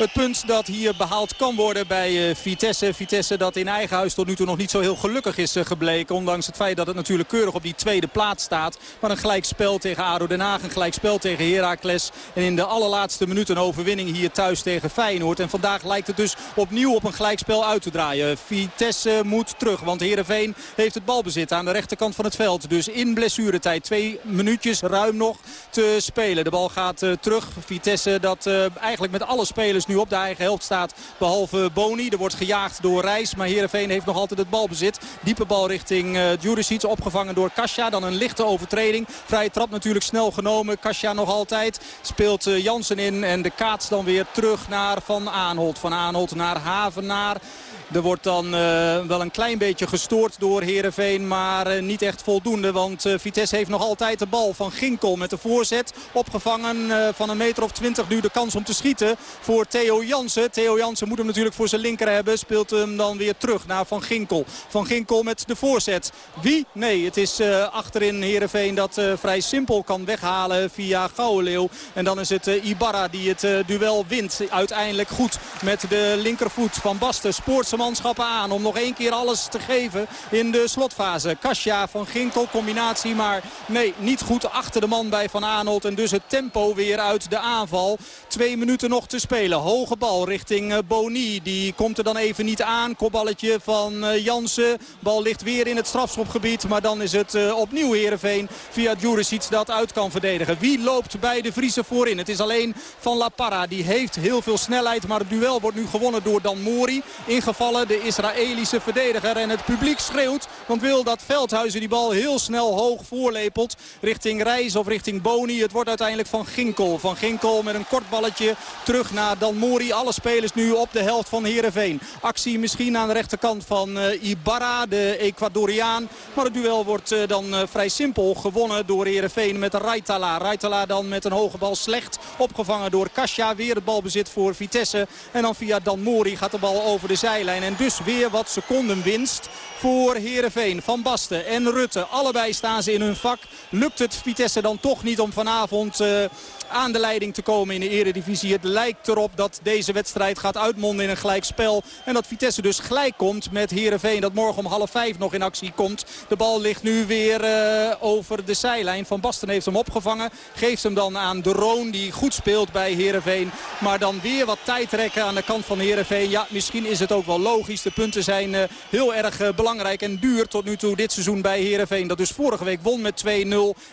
het punt dat hier behaald kan worden bij uh, Vitesse. Vitesse dat in eigen huis tot nu toe nog niet zo heel gelukkig is uh, gebleken. Ondanks het feit dat het natuurlijk keurig op die tweede plaats staat. Maar een gelijkspel tegen ADO Den Haag. Een gelijkspel tegen Heracles. En in de allerlaatste minuut een overwinning hier thuis tegen Feyenoord. En vandaag lijkt het dus opnieuw op een gelijkspel uit te draaien. Vitesse moet terug. Want Heerenveen heeft het balbezit aan de rechterkant van het veld. Dus in blessuretijd. Twee minuutjes ruim nog te spelen. De bal gaat uh, terug. Vitesse dat eigenlijk met alle spelers nu op de eigen helft staat. Behalve Boni. Er wordt gejaagd door Reis. Maar Heerenveen heeft nog altijd het balbezit. Diepe bal richting uh, Djuricic. Opgevangen door Kasia. Dan een lichte overtreding. Vrije trap natuurlijk snel genomen. Kasia nog altijd. Speelt uh, Jansen in. En de kaats dan weer terug naar Van Aanholt. Van Aanholt naar Havenaar. Er wordt dan uh, wel een klein beetje gestoord door Heerenveen. Maar uh, niet echt voldoende. Want uh, Vitesse heeft nog altijd de bal van Ginkel met de voorzet. Opgevangen van een meter of twintig nu de kans om te schieten voor Theo Jansen. Theo Jansen moet hem natuurlijk voor zijn linker hebben. Speelt hem dan weer terug naar Van Ginkel. Van Ginkel met de voorzet. Wie? Nee, het is achterin Heerenveen dat vrij simpel kan weghalen via Gouwenleeuw. En dan is het Ibarra die het duel wint. Uiteindelijk goed met de linkervoet van Basten. Spoort manschappen aan om nog één keer alles te geven in de slotfase. Kasia van Ginkel, combinatie, maar nee, niet goed achter de man bij Van Aanholt. En dus het tempo weer uit de aanval. Twee minuten nog te spelen. Hoge bal richting eh, Boni. Die komt er dan even niet aan. Kopballetje van eh, Jansen. Bal ligt weer in het strafschopgebied. Maar dan is het uh, opnieuw Heerenveen via Juricic dat uit kan verdedigen. Wie loopt bij de Vriezen voorin? Het is alleen Van La Parra. Die heeft heel veel snelheid. Maar het duel wordt nu gewonnen door Dan Mori. Ingevallen de Israëlische verdediger. En het publiek schreeuwt. Want wil dat Veldhuizen die bal heel snel hoog voorlepelt. Richting Reis of richting Boni. Het wordt uiteindelijk van Ginkel. Van Ginkel met een kort balletje terug naar Dan Mori. Alle spelers nu op de helft van Heerenveen. Actie misschien aan de rechterkant van uh, Ibarra, de Ecuadoriaan. Maar het duel wordt uh, dan uh, vrij simpel gewonnen door Heerenveen met Raitala. Raitala dan met een hoge bal slecht opgevangen door Kasia. Weer het balbezit voor Vitesse. En dan via Dan Mori gaat de bal over de zijlijn. En dus weer wat seconden winst voor Heerenveen. Van Basten en Rutte. Allebei staan ze in hun vak. Lukt het Vitesse dan toch niet om vanavond aan de leiding te komen in de eredivisie. Het lijkt erop dat deze wedstrijd gaat uitmonden in een gelijkspel. En dat Vitesse dus gelijk komt met Heerenveen. Dat morgen om half vijf nog in actie komt. De bal ligt nu weer uh, over de zijlijn. Van Basten heeft hem opgevangen. Geeft hem dan aan de Roon die goed speelt bij Heerenveen. Maar dan weer wat tijd trekken aan de kant van Heerenveen. Ja, misschien is het ook wel logisch. De punten zijn uh, heel erg uh, belangrijk en duur tot nu toe dit seizoen bij Heerenveen. Dat dus vorige week won met 2-0.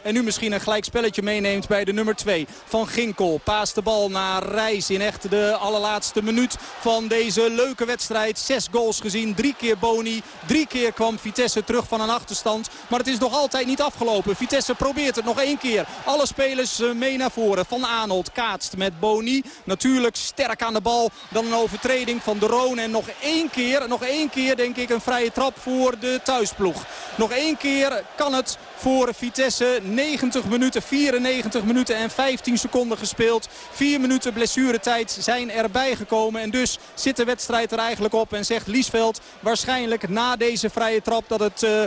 En nu misschien een gelijkspelletje meeneemt bij de nummer 2 van Ginkel. Paast de bal naar Reis in echt de allerlaatste minuut van deze leuke wedstrijd. Zes goals gezien, drie keer Boni. Drie keer kwam Vitesse terug van een achterstand. Maar het is nog altijd niet afgelopen. Vitesse probeert het nog één keer. Alle spelers eh, mee naar voren. Van Arnold kaatst met Boni. Natuurlijk sterk aan de bal. Dan een overtreding van de Roon. En nog één keer, nog één keer denk ik een vrije trap voor de thuisploeg. Nog één keer kan het voor Vitesse. 90 minuten, 94 minuten en 15 seconden gespeeld. 4 minuten blessuretijd zijn erbij gekomen. En dus zit de wedstrijd er eigenlijk op. En zegt Liesveld waarschijnlijk na deze vrije trap dat het... Uh,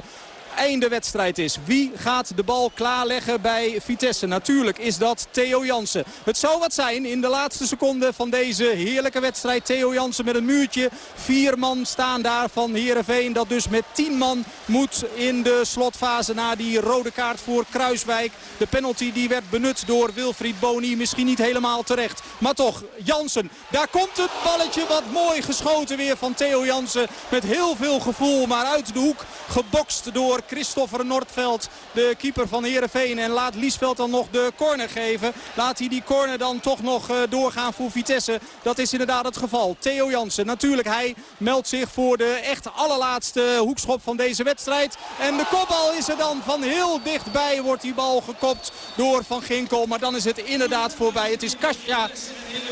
einde wedstrijd is. Wie gaat de bal klaarleggen bij Vitesse? Natuurlijk is dat Theo Jansen. Het zou wat zijn in de laatste seconde van deze heerlijke wedstrijd. Theo Jansen met een muurtje. Vier man staan daar van Heerenveen. Dat dus met tien man moet in de slotfase na die rode kaart voor Kruiswijk. De penalty die werd benut door Wilfried Boni. Misschien niet helemaal terecht. Maar toch, Jansen. Daar komt het balletje wat mooi geschoten weer van Theo Jansen. Met heel veel gevoel, maar uit de hoek gebokst door Christopher Noordveld, de keeper van Heerenveen. En laat Liesveld dan nog de corner geven. Laat hij die corner dan toch nog uh, doorgaan voor Vitesse. Dat is inderdaad het geval. Theo Jansen, natuurlijk hij meldt zich voor de echt allerlaatste hoekschop van deze wedstrijd. En de kopbal is er dan van heel dichtbij. Wordt die bal gekopt door Van Ginkel. Maar dan is het inderdaad voorbij. Het is Kasia,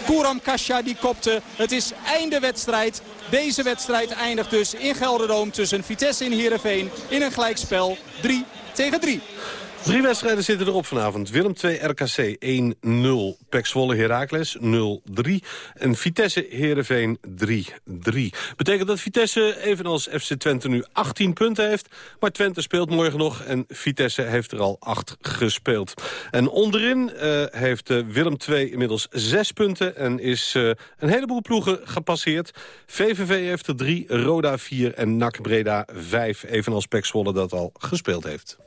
Kuram Kasia die kopte. Het is einde wedstrijd. Deze wedstrijd eindigt dus in Gelderdoom tussen Vitesse en Heerenveen in een gelijkspel 3 tegen 3. Drie wedstrijden zitten erop vanavond. Willem 2 RKC 1-0. Pek Zwolle Heracles 0-3. En Vitesse Heerenveen 3-3. Betekent dat Vitesse evenals FC Twente nu 18 punten heeft. Maar Twente speelt morgen nog en Vitesse heeft er al 8 gespeeld. En onderin uh, heeft uh, Willem 2 inmiddels 6 punten. En is uh, een heleboel ploegen gepasseerd. VVV heeft er 3, Roda 4 en NAC Breda 5. Evenals Pek Zwolle dat al gespeeld heeft.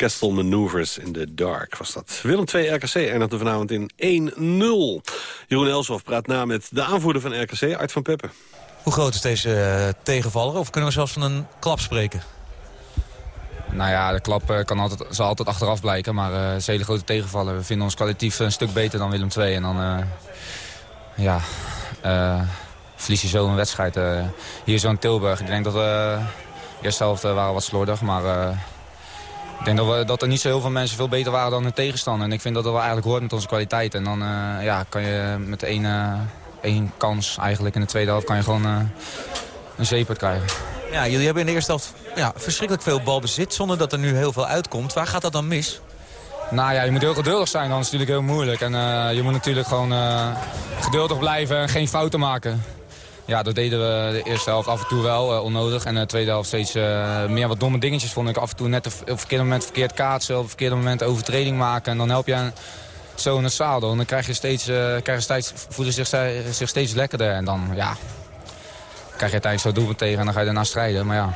Orchestral Maneuvers in the Dark was dat. Willem 2 RKC eindigde vanavond in 1-0. Jeroen Elshoff praat na met de aanvoerder van RKC, Art van Peppen. Hoe groot is deze uh, tegenvaller? Of kunnen we zelfs van een klap spreken? Nou ja, de klap uh, kan altijd, zal altijd achteraf blijken. Maar uh, het is een hele grote tegenvaller. We vinden ons kwalitatief een stuk beter dan Willem II. En dan ja, verlies je zo een wedstrijd. hier zo in Tilburg. Ik denk dat we... de eerste helft waren wat slordig. Maar ik denk dat, we, dat er niet zo heel veel mensen veel beter waren dan hun tegenstander. En ik vind dat dat wel eigenlijk hoort met onze kwaliteit. En dan ja, kan je met één één kans eigenlijk. In de tweede helft kan je gewoon uh, een zeepert krijgen. Ja, jullie hebben in de eerste helft ja, verschrikkelijk veel balbezit... zonder dat er nu heel veel uitkomt. Waar gaat dat dan mis? Nou ja, je moet heel geduldig zijn, dan is het natuurlijk heel moeilijk. En uh, je moet natuurlijk gewoon uh, geduldig blijven en geen fouten maken. Ja, dat deden we de eerste helft af en toe wel, uh, onnodig. En de tweede helft steeds meer wat domme dingetjes vond ik. Af en toe net op het verkeerde moment verkeerd kaatsen, op het verkeerde moment overtreding maken. En dan help je zo in het zadel. En dan krijg je steeds, uh, steeds, voelen zich, zich steeds lekkerder. En dan, ja, krijg je uiteindelijk zo doelpunt tegen en dan ga je daarna strijden. Maar ja,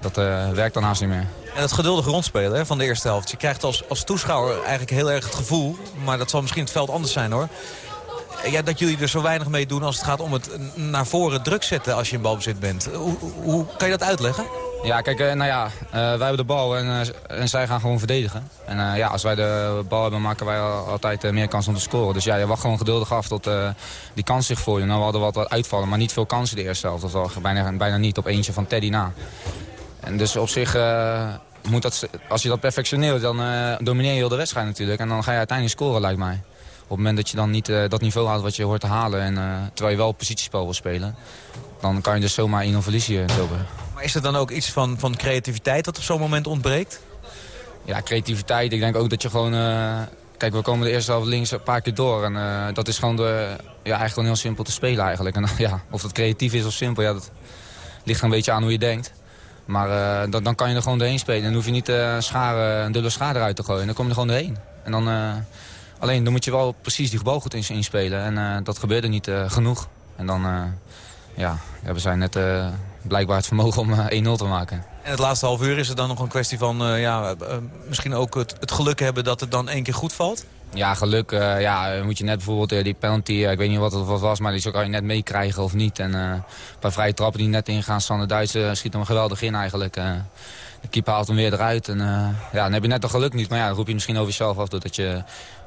dat werkt dan haast niet meer. En het geduldige rondspelen van de eerste helft. Je krijgt als, als toeschouwer eigenlijk heel erg het gevoel... maar dat zal misschien het veld anders zijn hoor... Ja, dat jullie er zo weinig mee doen als het gaat om het naar voren druk zetten als je in balbezit bent. Hoe, hoe kan je dat uitleggen? Ja, kijk, eh, nou ja, uh, wij hebben de bal en, uh, en zij gaan gewoon verdedigen. En ja, als wij de bal hebben, maken wij altijd meer kans om te scoren. Dus ja, je wacht gewoon geduldig af tot die kans zich voor je. Nou, we hadden wat, wat uitvallen, maar niet veel kansen de eerste helft. Dat was bijna, bijna niet op eentje van Teddy na. En dus op zich, moet dat, als je dat perfectioneert, dan domineer je heel de wedstrijd natuurlijk. En dan ga je uiteindelijk scoren, lijkt mij. Op het moment dat je dan niet dat niveau haalt wat je hoort te halen... En, terwijl je wel positiespel wil spelen... dan kan je dus zomaar 1-0 verliezen. Maar is er dan ook iets van, van creativiteit dat op zo'n moment ontbreekt? Ja, creativiteit. Ik denk ook dat je gewoon... Uh, kijk, we komen de eerste helft links een paar keer door. En uh, dat is gewoon, de, ja, eigenlijk gewoon heel simpel te spelen eigenlijk. En ja, of dat creatief is of simpel, ja, dat ligt een beetje aan hoe je denkt. Maar uh, dan, dan kan je er gewoon doorheen spelen. En dan hoef je niet schade, een dubbele schade eruit te gooien. Dan kom je er gewoon doorheen. En dan, alleen dan moet je wel precies die gebal goed inspelen. En dat gebeurde niet genoeg. En dan, ja, ja, we zijn net blijkbaar het vermogen om 1-0 eh, te maken. En het laatste half uur is het dan nog een kwestie van ja, misschien ook het, het, geluk hebben dat het dan één keer goed valt? Ja, geluk. Uh, ja, moet je net bijvoorbeeld die penalty, ik weet niet wat het was, maar die kan je net meekrijgen of niet. En een paar vrije trappen die net ingaan, Sander Duitse schiet hem geweldig in eigenlijk. de keeper haalt hem weer eruit. En, ja, dan heb je net de geluk niet, maar ja, dan roep je misschien over jezelf af dat je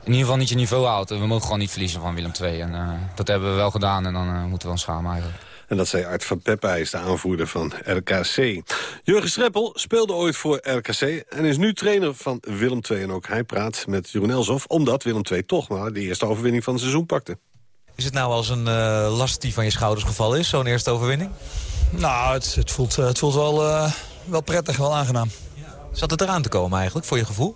in ieder geval niet je niveau haalt. We mogen gewoon niet verliezen van Willem II. En dat hebben we wel gedaan en dan moeten we ons schamen eigenlijk. En dat zei Art van is de aanvoerder van RKC. Jurgen Streppel speelde ooit voor RKC en is nu trainer van Willem II. En ook hij praat met Jeroen Elsof, omdat Willem II toch maar de eerste overwinning van het seizoen pakte. Is het nou als een uh, last die van je schouders gevallen is, zo'n eerste overwinning? Nou, het, het voelt, het voelt wel, uh, wel prettig, wel aangenaam. Zat het eraan te komen eigenlijk, voor je gevoel?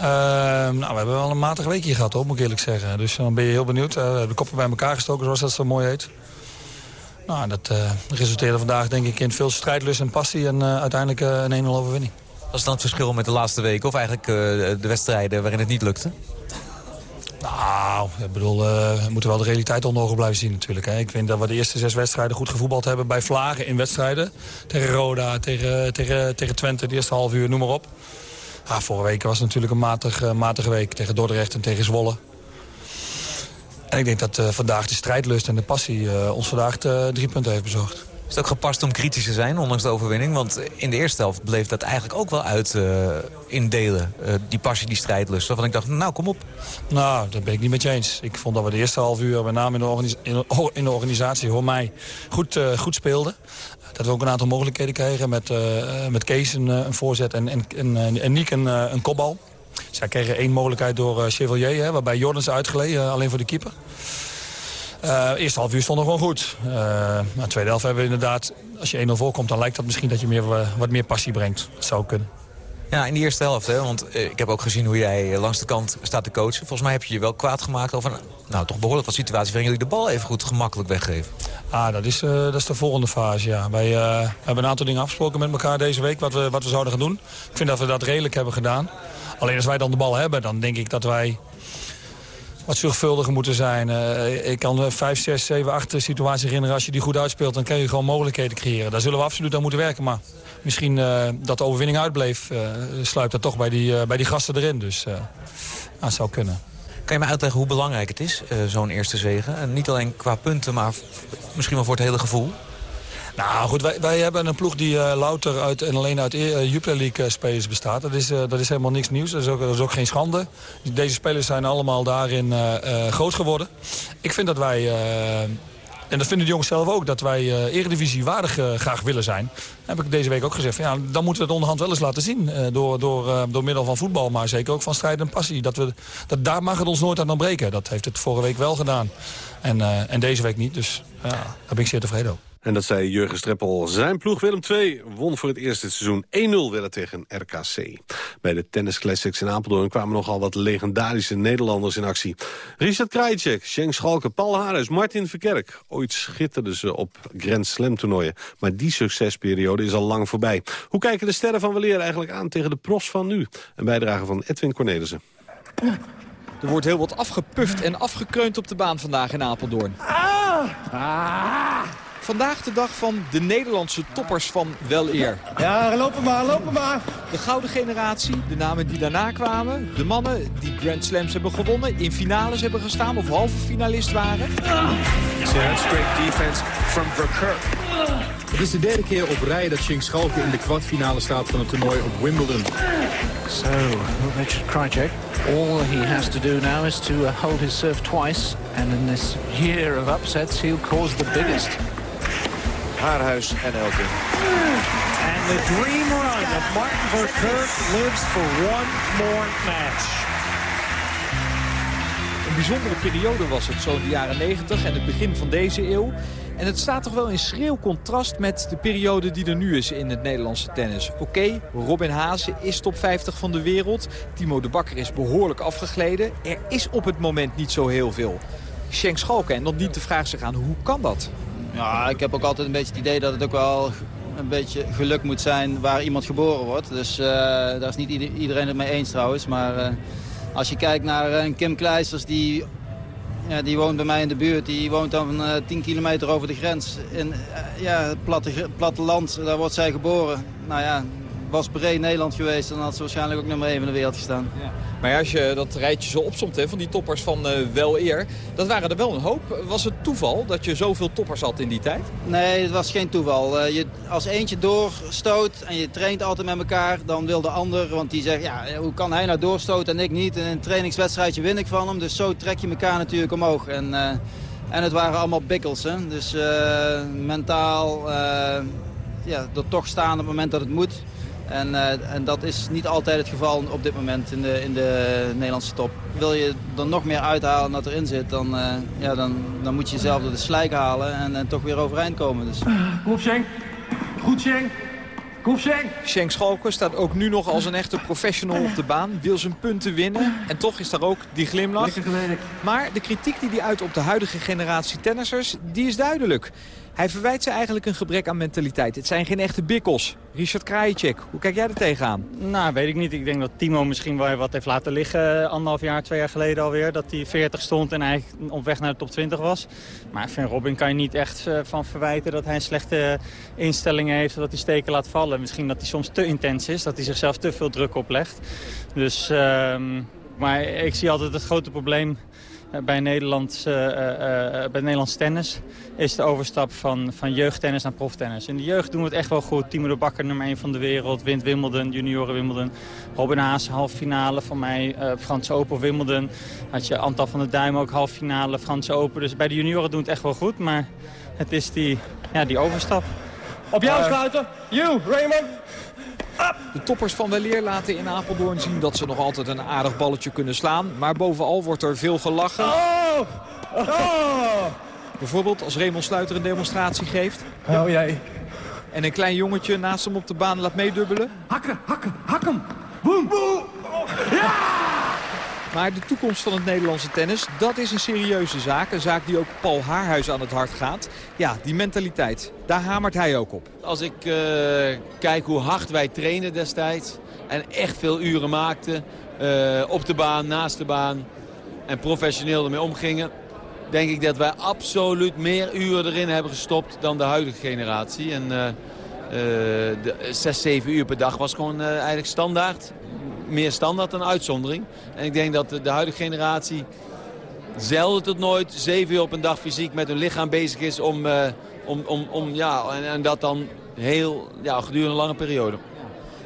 Uh, nou, we hebben wel een matig weekje gehad, hoor, moet ik eerlijk zeggen. Dus dan ben je heel benieuwd. we hebben de koppen bij elkaar gestoken, zoals dat zo mooi heet. Nou, dat uh, resulteerde vandaag denk ik in veel strijdlust en passie en uh, uiteindelijk uh, een 1-0 overwinning. Wat is dan het verschil met de laatste weken of eigenlijk de wedstrijden waarin het niet lukte? Nou, ik bedoel, we moeten wel de realiteit onder ogen blijven zien natuurlijk. Hè. Ik vind dat we de eerste zes wedstrijden goed gevoetbald hebben bij Vlagen in wedstrijden. Tegen Roda, tegen, tegen, tegen Twente, de eerste half uur, noem maar op. Ja, vorige week was het natuurlijk een matig, matige week tegen Dordrecht en tegen Zwolle. En ik denk dat uh, vandaag de strijdlust en de passie uh, ons vandaag uh, drie punten heeft bezorgd. Is het ook gepast om kritisch te zijn, ondanks de overwinning? Want in de eerste helft bleef dat eigenlijk ook wel uit in delen. die passie, die strijdlust. Waarvan ik dacht, nou kom op. Nou, dat ben ik niet met je eens. Ik vond dat we de eerste half uur, met name in de, organis in, in de organisatie, hoor mij, goed, goed speelden. Dat we ook een aantal mogelijkheden kregen met, met Kees een, een voorzet en, en, en, en Niek een, een kopbal. Zij kregen één mogelijkheid door Chevalier, hè, waarbij Jordans uitgeleden, alleen voor de keeper. Eerste half uur stond nog gewoon goed. Tweede helft hebben we inderdaad, als je 1-0 voorkomt... dan lijkt dat misschien dat je meer, wat meer passie brengt. Dat zou kunnen. Ja, in de eerste helft, hè, want ik heb ook gezien hoe jij langs de kant staat te coachen. Volgens mij heb je je wel kwaad gemaakt over nou, toch behoorlijk wat situaties... waarin jullie de bal even goed gemakkelijk weggeven. Ah, dat is, uh, dat is de volgende fase, ja. Wij hebben een aantal dingen afgesproken met elkaar deze week... Wat we, wat we zouden gaan doen. Ik vind dat we dat redelijk hebben gedaan. Alleen als wij dan de bal hebben, dan denk ik dat wij wat zorgvuldiger moeten zijn. ik kan 5, 6, 7, 8 situaties herinneren. Als je die goed uitspeelt, dan kan je gewoon mogelijkheden creëren. Daar zullen we absoluut aan moeten werken. Maar misschien dat de overwinning uitbleef, sluipt dat toch bij die, bij die gasten erin. Dus dat zou kunnen. Kan je me uitleggen hoe belangrijk het is, zo'n eerste zegen? En niet alleen qua punten, maar misschien wel voor het hele gevoel? Nou goed, wij, wij hebben een ploeg die uh, louter uit, en alleen uit uh, Jupiler League uh, spelers bestaat. Dat is, dat is helemaal niks nieuws. Dat is, ook, dat is ook geen schande. Deze spelers zijn allemaal daarin groot geworden. Ik vind dat wij... En dat vinden de jongens zelf ook, dat wij eredivisie waardig graag willen zijn. Heb ik deze week ook gezegd. Van, ja, dan moeten we het onderhand wel eens laten zien. door, door, door middel van voetbal, maar zeker ook van strijd en passie. Dat we, dat, daar mag het ons nooit aan breken. Dat heeft het vorige week wel gedaan. En, en deze week niet. Dus ja, daar ben ik zeer tevreden over. En dat zei Jurgen Streppel. Zijn ploeg Willem II won voor het eerste seizoen 1-0 willen tegen RKC. Bij de Tennis Classics in Apeldoorn kwamen nogal wat legendarische Nederlanders in actie. Richard Krajicek, Schenk Schalke, Paul Harris, Martin Verkerk. Ooit schitterden ze op Grand Slam toernooien. Maar die succesperiode is al lang voorbij. Hoe kijken de sterren van Weleer eigenlijk aan tegen de pros van nu? Een bijdrage van Edwin Cornelissen. Er wordt heel wat afgepuft en afgekreund op de baan vandaag in Apeldoorn. Ah! ah. Vandaag de dag van de Nederlandse toppers van wel eer. Ja, lopen maar, lopen maar. De gouden generatie, de namen die daarna kwamen. De mannen die Grand Slams hebben gewonnen, in finales hebben gestaan of halve finalist waren. Great defense from Verkerk. Het is de derde keer op rij dat Shinx Schalke in de kwartfinale staat van het toernooi op Wimbledon. So, Richard Krajcek, all he has to do now is to uh, hold his serve twice. And in this year of upsets, he'll cause the biggest. Haarhuis en Elkin. And the dream run of Martin Verkerk lives for one more match. Een bijzondere periode was het, zo in de jaren 90 en het begin van deze eeuw. En het staat toch wel in schreeuw contrast met de periode die er nu is in het Nederlandse tennis. Oké, Robin Haase is top 50 van de wereld. Timo de Bakker is behoorlijk afgegleden. Er is op het moment niet zo heel veel. Schenk Schalken, en dan dient de vraag zich aan, hoe kan dat? Ja, ik heb ook altijd een beetje het idee dat het ook wel een beetje geluk moet zijn waar iemand geboren wordt. Dus uh, daar is niet iedereen het mee eens trouwens. Maar uh, als je kijkt naar uh, Kim Kleisters, die, ja, die woont bij mij in de buurt. Die woont dan 10 kilometer over de grens. In ja, het platte, platteland, daar wordt zij geboren. Nou ja, was breed Nederland geweest, dan had ze waarschijnlijk ook nummer 1 van de wereld gestaan. Ja. Maar als je dat rijtje zo opsomt hè, van die toppers van uh, wel eer, dat waren er wel een hoop. Was het toeval dat je zoveel toppers had in die tijd? Nee, het was geen toeval. Uh, je, als eentje doorstoot en je traint altijd met elkaar, dan wil de ander, want die zegt, ja, hoe kan hij nou doorstoten en ik niet? En in een trainingswedstrijdje win ik van hem, dus zo trek je elkaar natuurlijk omhoog. En, uh, en het waren allemaal bikkels, hè? dus mentaal ja, er toch staan op het moment dat het moet. En, uh, en, dat is niet altijd het geval op dit moment in de, in de Nederlandse top. Wil je er nog meer uithalen dan dat erin zit, dan, uh, ja, dan, dan moet je jezelf door de slijk halen en, en toch weer overeind komen. Dus. Kom op, Schenk. Goed, Schenk. Kom, Schenk. Schenk Schalken staat ook nu nog als een echte professional op de baan. Wil zijn punten winnen. En toch is daar ook die glimlach. Maar de kritiek die hij uit op de huidige generatie tennissers, die is duidelijk. Hij verwijt ze eigenlijk een gebrek aan mentaliteit. Het zijn geen echte bikkels. Richard Krajicek, hoe kijk jij er tegenaan? Nou, weet ik niet. Ik denk dat Timo misschien wel wat heeft laten liggen. Eh, anderhalf jaar, twee jaar geleden alweer. Dat hij 40 stond en eigenlijk op weg naar de top 20 was. Maar ik vind Robin kan je niet echt eh, van verwijten dat hij een slechte instelling heeft. Dat hij steken laat vallen. Misschien dat hij soms te intens is. Dat hij zichzelf te veel druk oplegt. Dus, uh, maar ik zie altijd het grote probleem bij, Nederlands, uh, uh, bij Nederlands tennis is de overstap van, van jeugdtennis naar proftennis. In de jeugd doen we het echt wel goed. Timo de Bakker, nummer 1 van de wereld, wint Wimbledon, junioren Wimbledon. Robin Haas, halve finale van mij, Franse Open Wimbledon. Had je Antal van der Duim ook halve finale, Franse Open. Dus bij de junioren doen we het echt wel goed, maar het is die, ja, die overstap. Op jou sluiten, you, Raymond. De toppers van Weleer laten in Apeldoorn zien dat ze nog altijd een aardig balletje kunnen slaan. Maar bovenal wordt er veel gelachen. Oh! Oh! Bijvoorbeeld als Raymond Sluiter een demonstratie geeft. Oh jij. En een klein jongetje naast hem op de baan laat meedubbelen. Hakken, hakken, hakken. Boem, boem. Ja! Maar de toekomst van het Nederlandse tennis, dat is een serieuze zaak. Een zaak die ook Paul Haarhuis aan het hart gaat. Ja, die mentaliteit, daar hamert hij ook op. Als ik uh, kijk hoe hard wij trainen destijds... en echt veel uren maakten uh, op de baan, naast de baan... en professioneel ermee omgingen... denk ik dat wij absoluut meer uren erin hebben gestopt dan de huidige generatie. En uh, de 6, 7 uur per dag was gewoon eigenlijk standaard. Meer standaard dan uitzondering. En ik denk dat de, de huidige generatie zelden tot nooit 7 uur op een dag fysiek met hun lichaam bezig is om... om, om, om ja, en, en dat dan heel ja, gedurende een lange periode.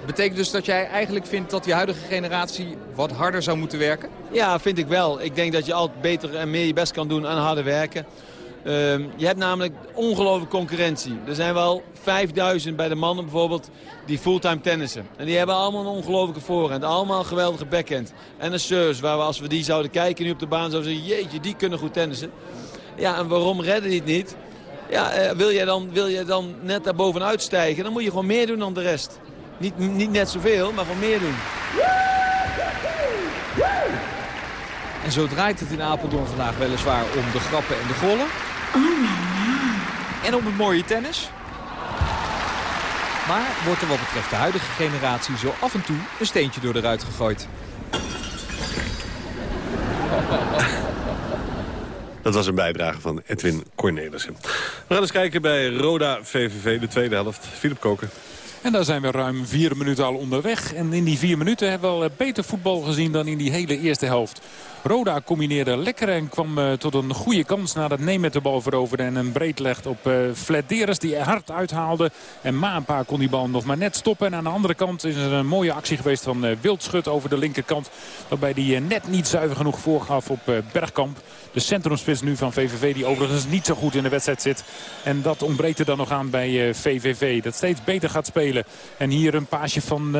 Betekent dus dat jij eigenlijk vindt dat die huidige generatie wat harder zou moeten werken? Ja, vind ik wel. Ik denk dat je altijd beter en meer je best kan doen aan harder werken. Uh, je hebt namelijk ongelooflijke concurrentie. Er zijn wel 5000 bij de mannen bijvoorbeeld die fulltime tennissen. En die hebben allemaal een ongelooflijke voorhand. Allemaal een geweldige backhand. En een service waar we als we die zouden kijken nu op de baan zouden zeggen... jeetje, die kunnen goed tennissen. Ja, en waarom redden die het niet? Ja, uh, wil, je dan, wil je dan net daar bovenuit stijgen, dan moet je gewoon meer doen dan de rest. Niet, niet net zoveel, maar gewoon meer doen. En zo draait het in Apeldoorn vandaag weliswaar om de grappen en de gollen. En om het mooie tennis. Maar wordt er wat betreft de huidige generatie zo af en toe een steentje door de ruit gegooid. Dat was een bijdrage van Edwin Cornelissen. We gaan eens kijken bij Roda VVV, de tweede helft. Philip Koken. En daar zijn we ruim vier minuten al onderweg. En in die vier minuten hebben we al eh, beter voetbal gezien dan in die hele eerste helft. Roda combineerde lekker en kwam uh, tot een goede kans nadat Nemet de bal veroverde. En een breed legt op uh, Flederis die er hard uithaalde. En Maanpa kon die bal nog maar net stoppen. En aan de andere kant is er een mooie actie geweest van Wildschut over de linkerkant. Waarbij die net niet zuiver genoeg voorgaf op Bergkamp. De centrumspits nu van VVV die overigens niet zo goed in de wedstrijd zit. En dat ontbreekt er dan nog aan bij VVV. Dat steeds beter gaat spelen. En hier een paasje van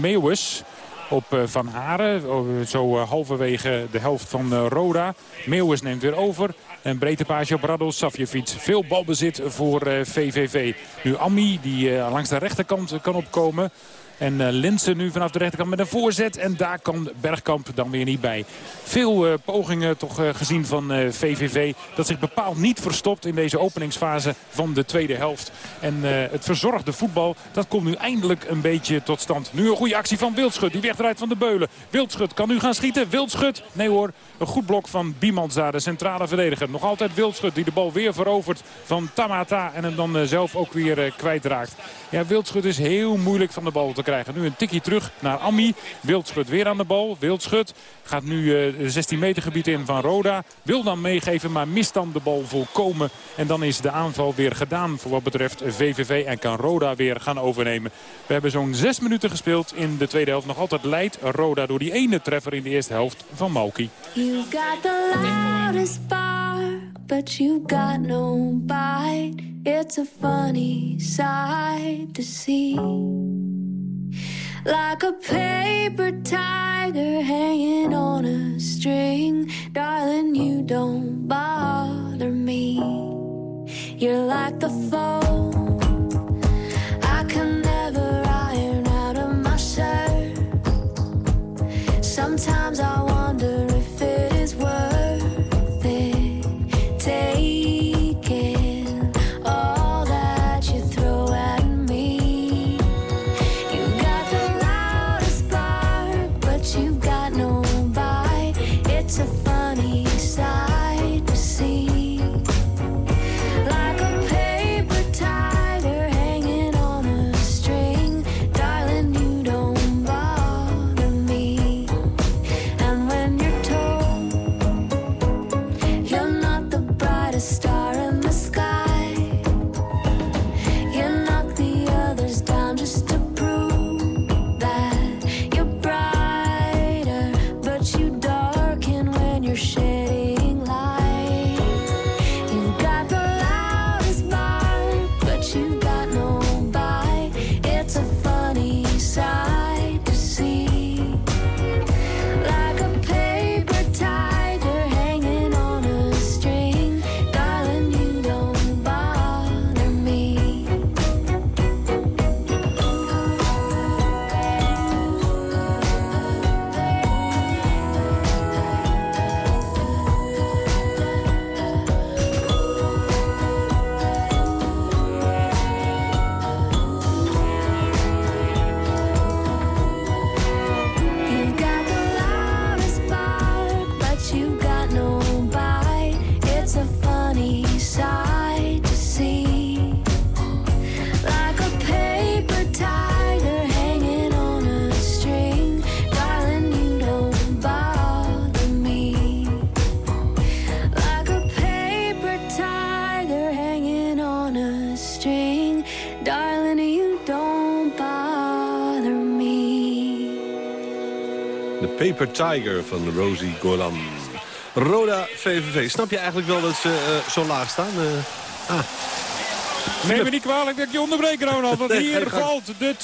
Meeuwis op Van Haren. Zo halverwege de helft van Roda. Meeuwis neemt weer over. En breedte paasje op Radol Safjevic. Veel balbezit voor VVV. Nu Ammi die langs de rechterkant kan opkomen. En uh, Linsen nu vanaf de rechterkant met een voorzet. En daar kan Bergkamp dan weer niet bij. Veel uh, pogingen toch uh, gezien van VVV. Dat zich bepaald niet verstopt in deze openingsfase van de tweede helft. En het verzorgde voetbal, dat komt nu eindelijk een beetje tot stand. Nu een goede actie van Wildschut. Die wegdraait van de Beulen. Wildschut kan nu gaan schieten. Wildschut, nee hoor. Een goed blok van Biemandza, de centrale verdediger. Nog altijd Wildschut die de bal weer verovert van Tamata. En hem dan zelf ook weer kwijtraakt. Ja, Wildschut is heel moeilijk van de bal te krijgen krijgen. Nu een tikje terug naar Ammi. Wildschut weer aan de bal. Wildschut gaat nu uh, 16 meter gebied in van Roda. Wil dan meegeven, maar mist dan de bal volkomen. En dan is de aanval weer gedaan voor wat betreft VVV. En kan Roda weer gaan overnemen. We hebben zo'n 6 minuten gespeeld in de tweede helft. Nog altijd leidt Roda door die ene treffer in de eerste helft van Malki. Got the but got no bite. It's a funny sight to see. Like a paper tiger hanging on a string. Darling, you don't bother me. You're like the phone I can never iron out of my shirt. Sometimes I wonder Paper Tiger van Rosie Golan. Roda VVV. Snap je eigenlijk wel dat ze uh, zo laag staan? Uh, ah. Neem me niet kwalijk dat ik je onderbreek, Ronald. Want hier valt de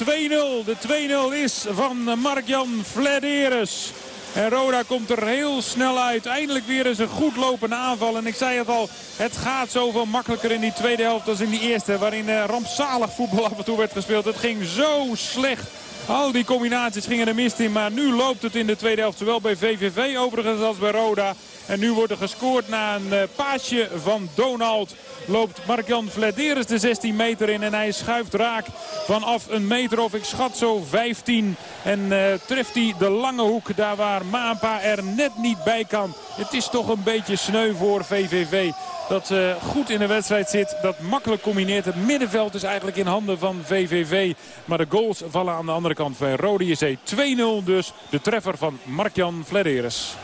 2-0. De 2-0 is van Mark-Jan Flederis. En Roda komt er heel snel uit. Eindelijk weer eens een goed lopende aanval. En ik zei het al, het gaat zoveel makkelijker in die tweede helft als in die eerste. Waarin uh, rampzalig voetbal af en toe werd gespeeld. Het ging zo slecht. Al die combinaties gingen er mist in. Maar nu loopt het in de tweede helft. Zowel bij VVV overigens als bij Roda. En nu wordt er gescoord na een uh, paasje van Donald loopt Mark-Jan Vladeris de 16 meter in. En hij schuift raak vanaf een meter of ik schat zo 15. En uh, treft hij de lange hoek daar waar Maapa er net niet bij kan. Het is toch een beetje sneu voor VVV. Dat uh, goed in de wedstrijd zit. Dat makkelijk combineert. Het middenveld is eigenlijk in handen van VVV. Maar de goals vallen aan de andere kant bij Rode JC. 2-0 dus. De treffer van Mark-Jan Vladeris.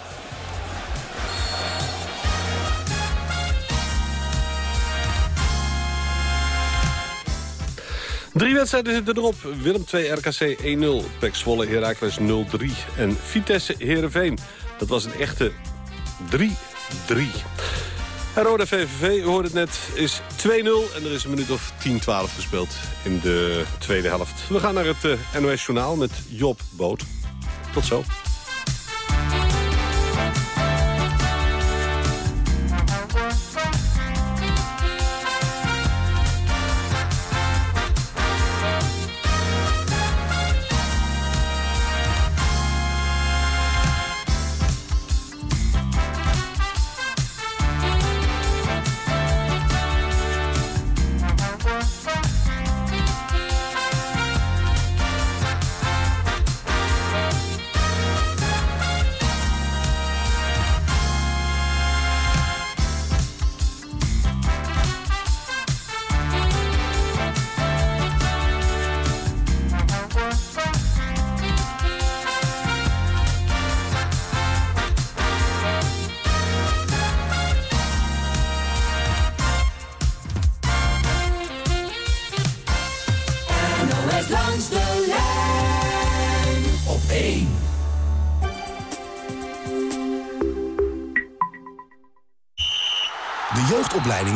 Drie wedstrijden zitten erop. Willem 2 RKC 1-0. Pek Zwolle Heracles 0-3. En Vitesse Heerenveen. Dat was een echte 3-3. En Rode VVV, u hoorde het net, is 2-0. En er is een minuut of 10-12 gespeeld in de tweede helft. We gaan naar het uh, NOS Journaal met Job Boot. Tot zo.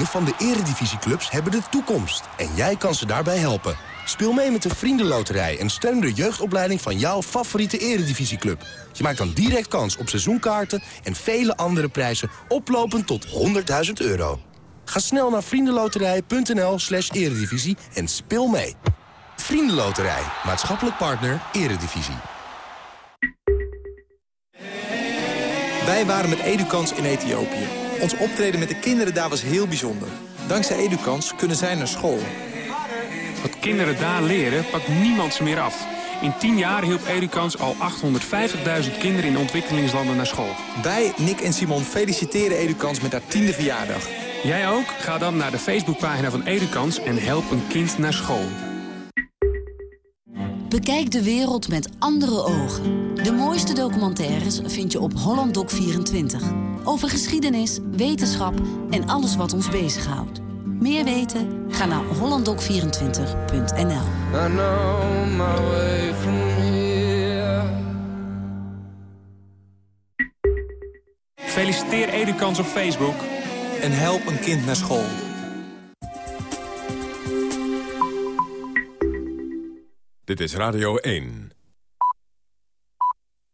Van de eredivisieclubs hebben de toekomst. En jij kan ze daarbij helpen. Speel mee met de Vriendenloterij en steun de jeugdopleiding van jouw favoriete eredivisieclub. Je maakt dan direct kans op seizoenkaarten en vele andere prijzen oplopend tot 100.000 euro. Ga snel naar vriendenloterij.nl slash eredivisie en speel mee. Vriendenloterij, maatschappelijk partner, eredivisie. Wij waren met Edukans in Ethiopië. Ons optreden met de kinderen daar was heel bijzonder. Dankzij Edukans kunnen zij naar school. Wat kinderen daar leren, pakt niemand ze meer af. In 10 jaar hielp Edukans al 850.000 kinderen in ontwikkelingslanden naar school. Wij, Nick en Simon, feliciteren Edukans met haar tiende verjaardag. Jij ook? Ga dan naar de Facebookpagina van Edukans en help een kind naar school. Bekijk de wereld met andere ogen. De mooiste documentaires vind je op Hollanddoc24. Over geschiedenis, wetenschap en alles wat ons bezighoudt. Meer weten? Ga naar hollanddoc24.nl Feliciteer Edukans op Facebook. En help een kind naar school. Dit is Radio 1.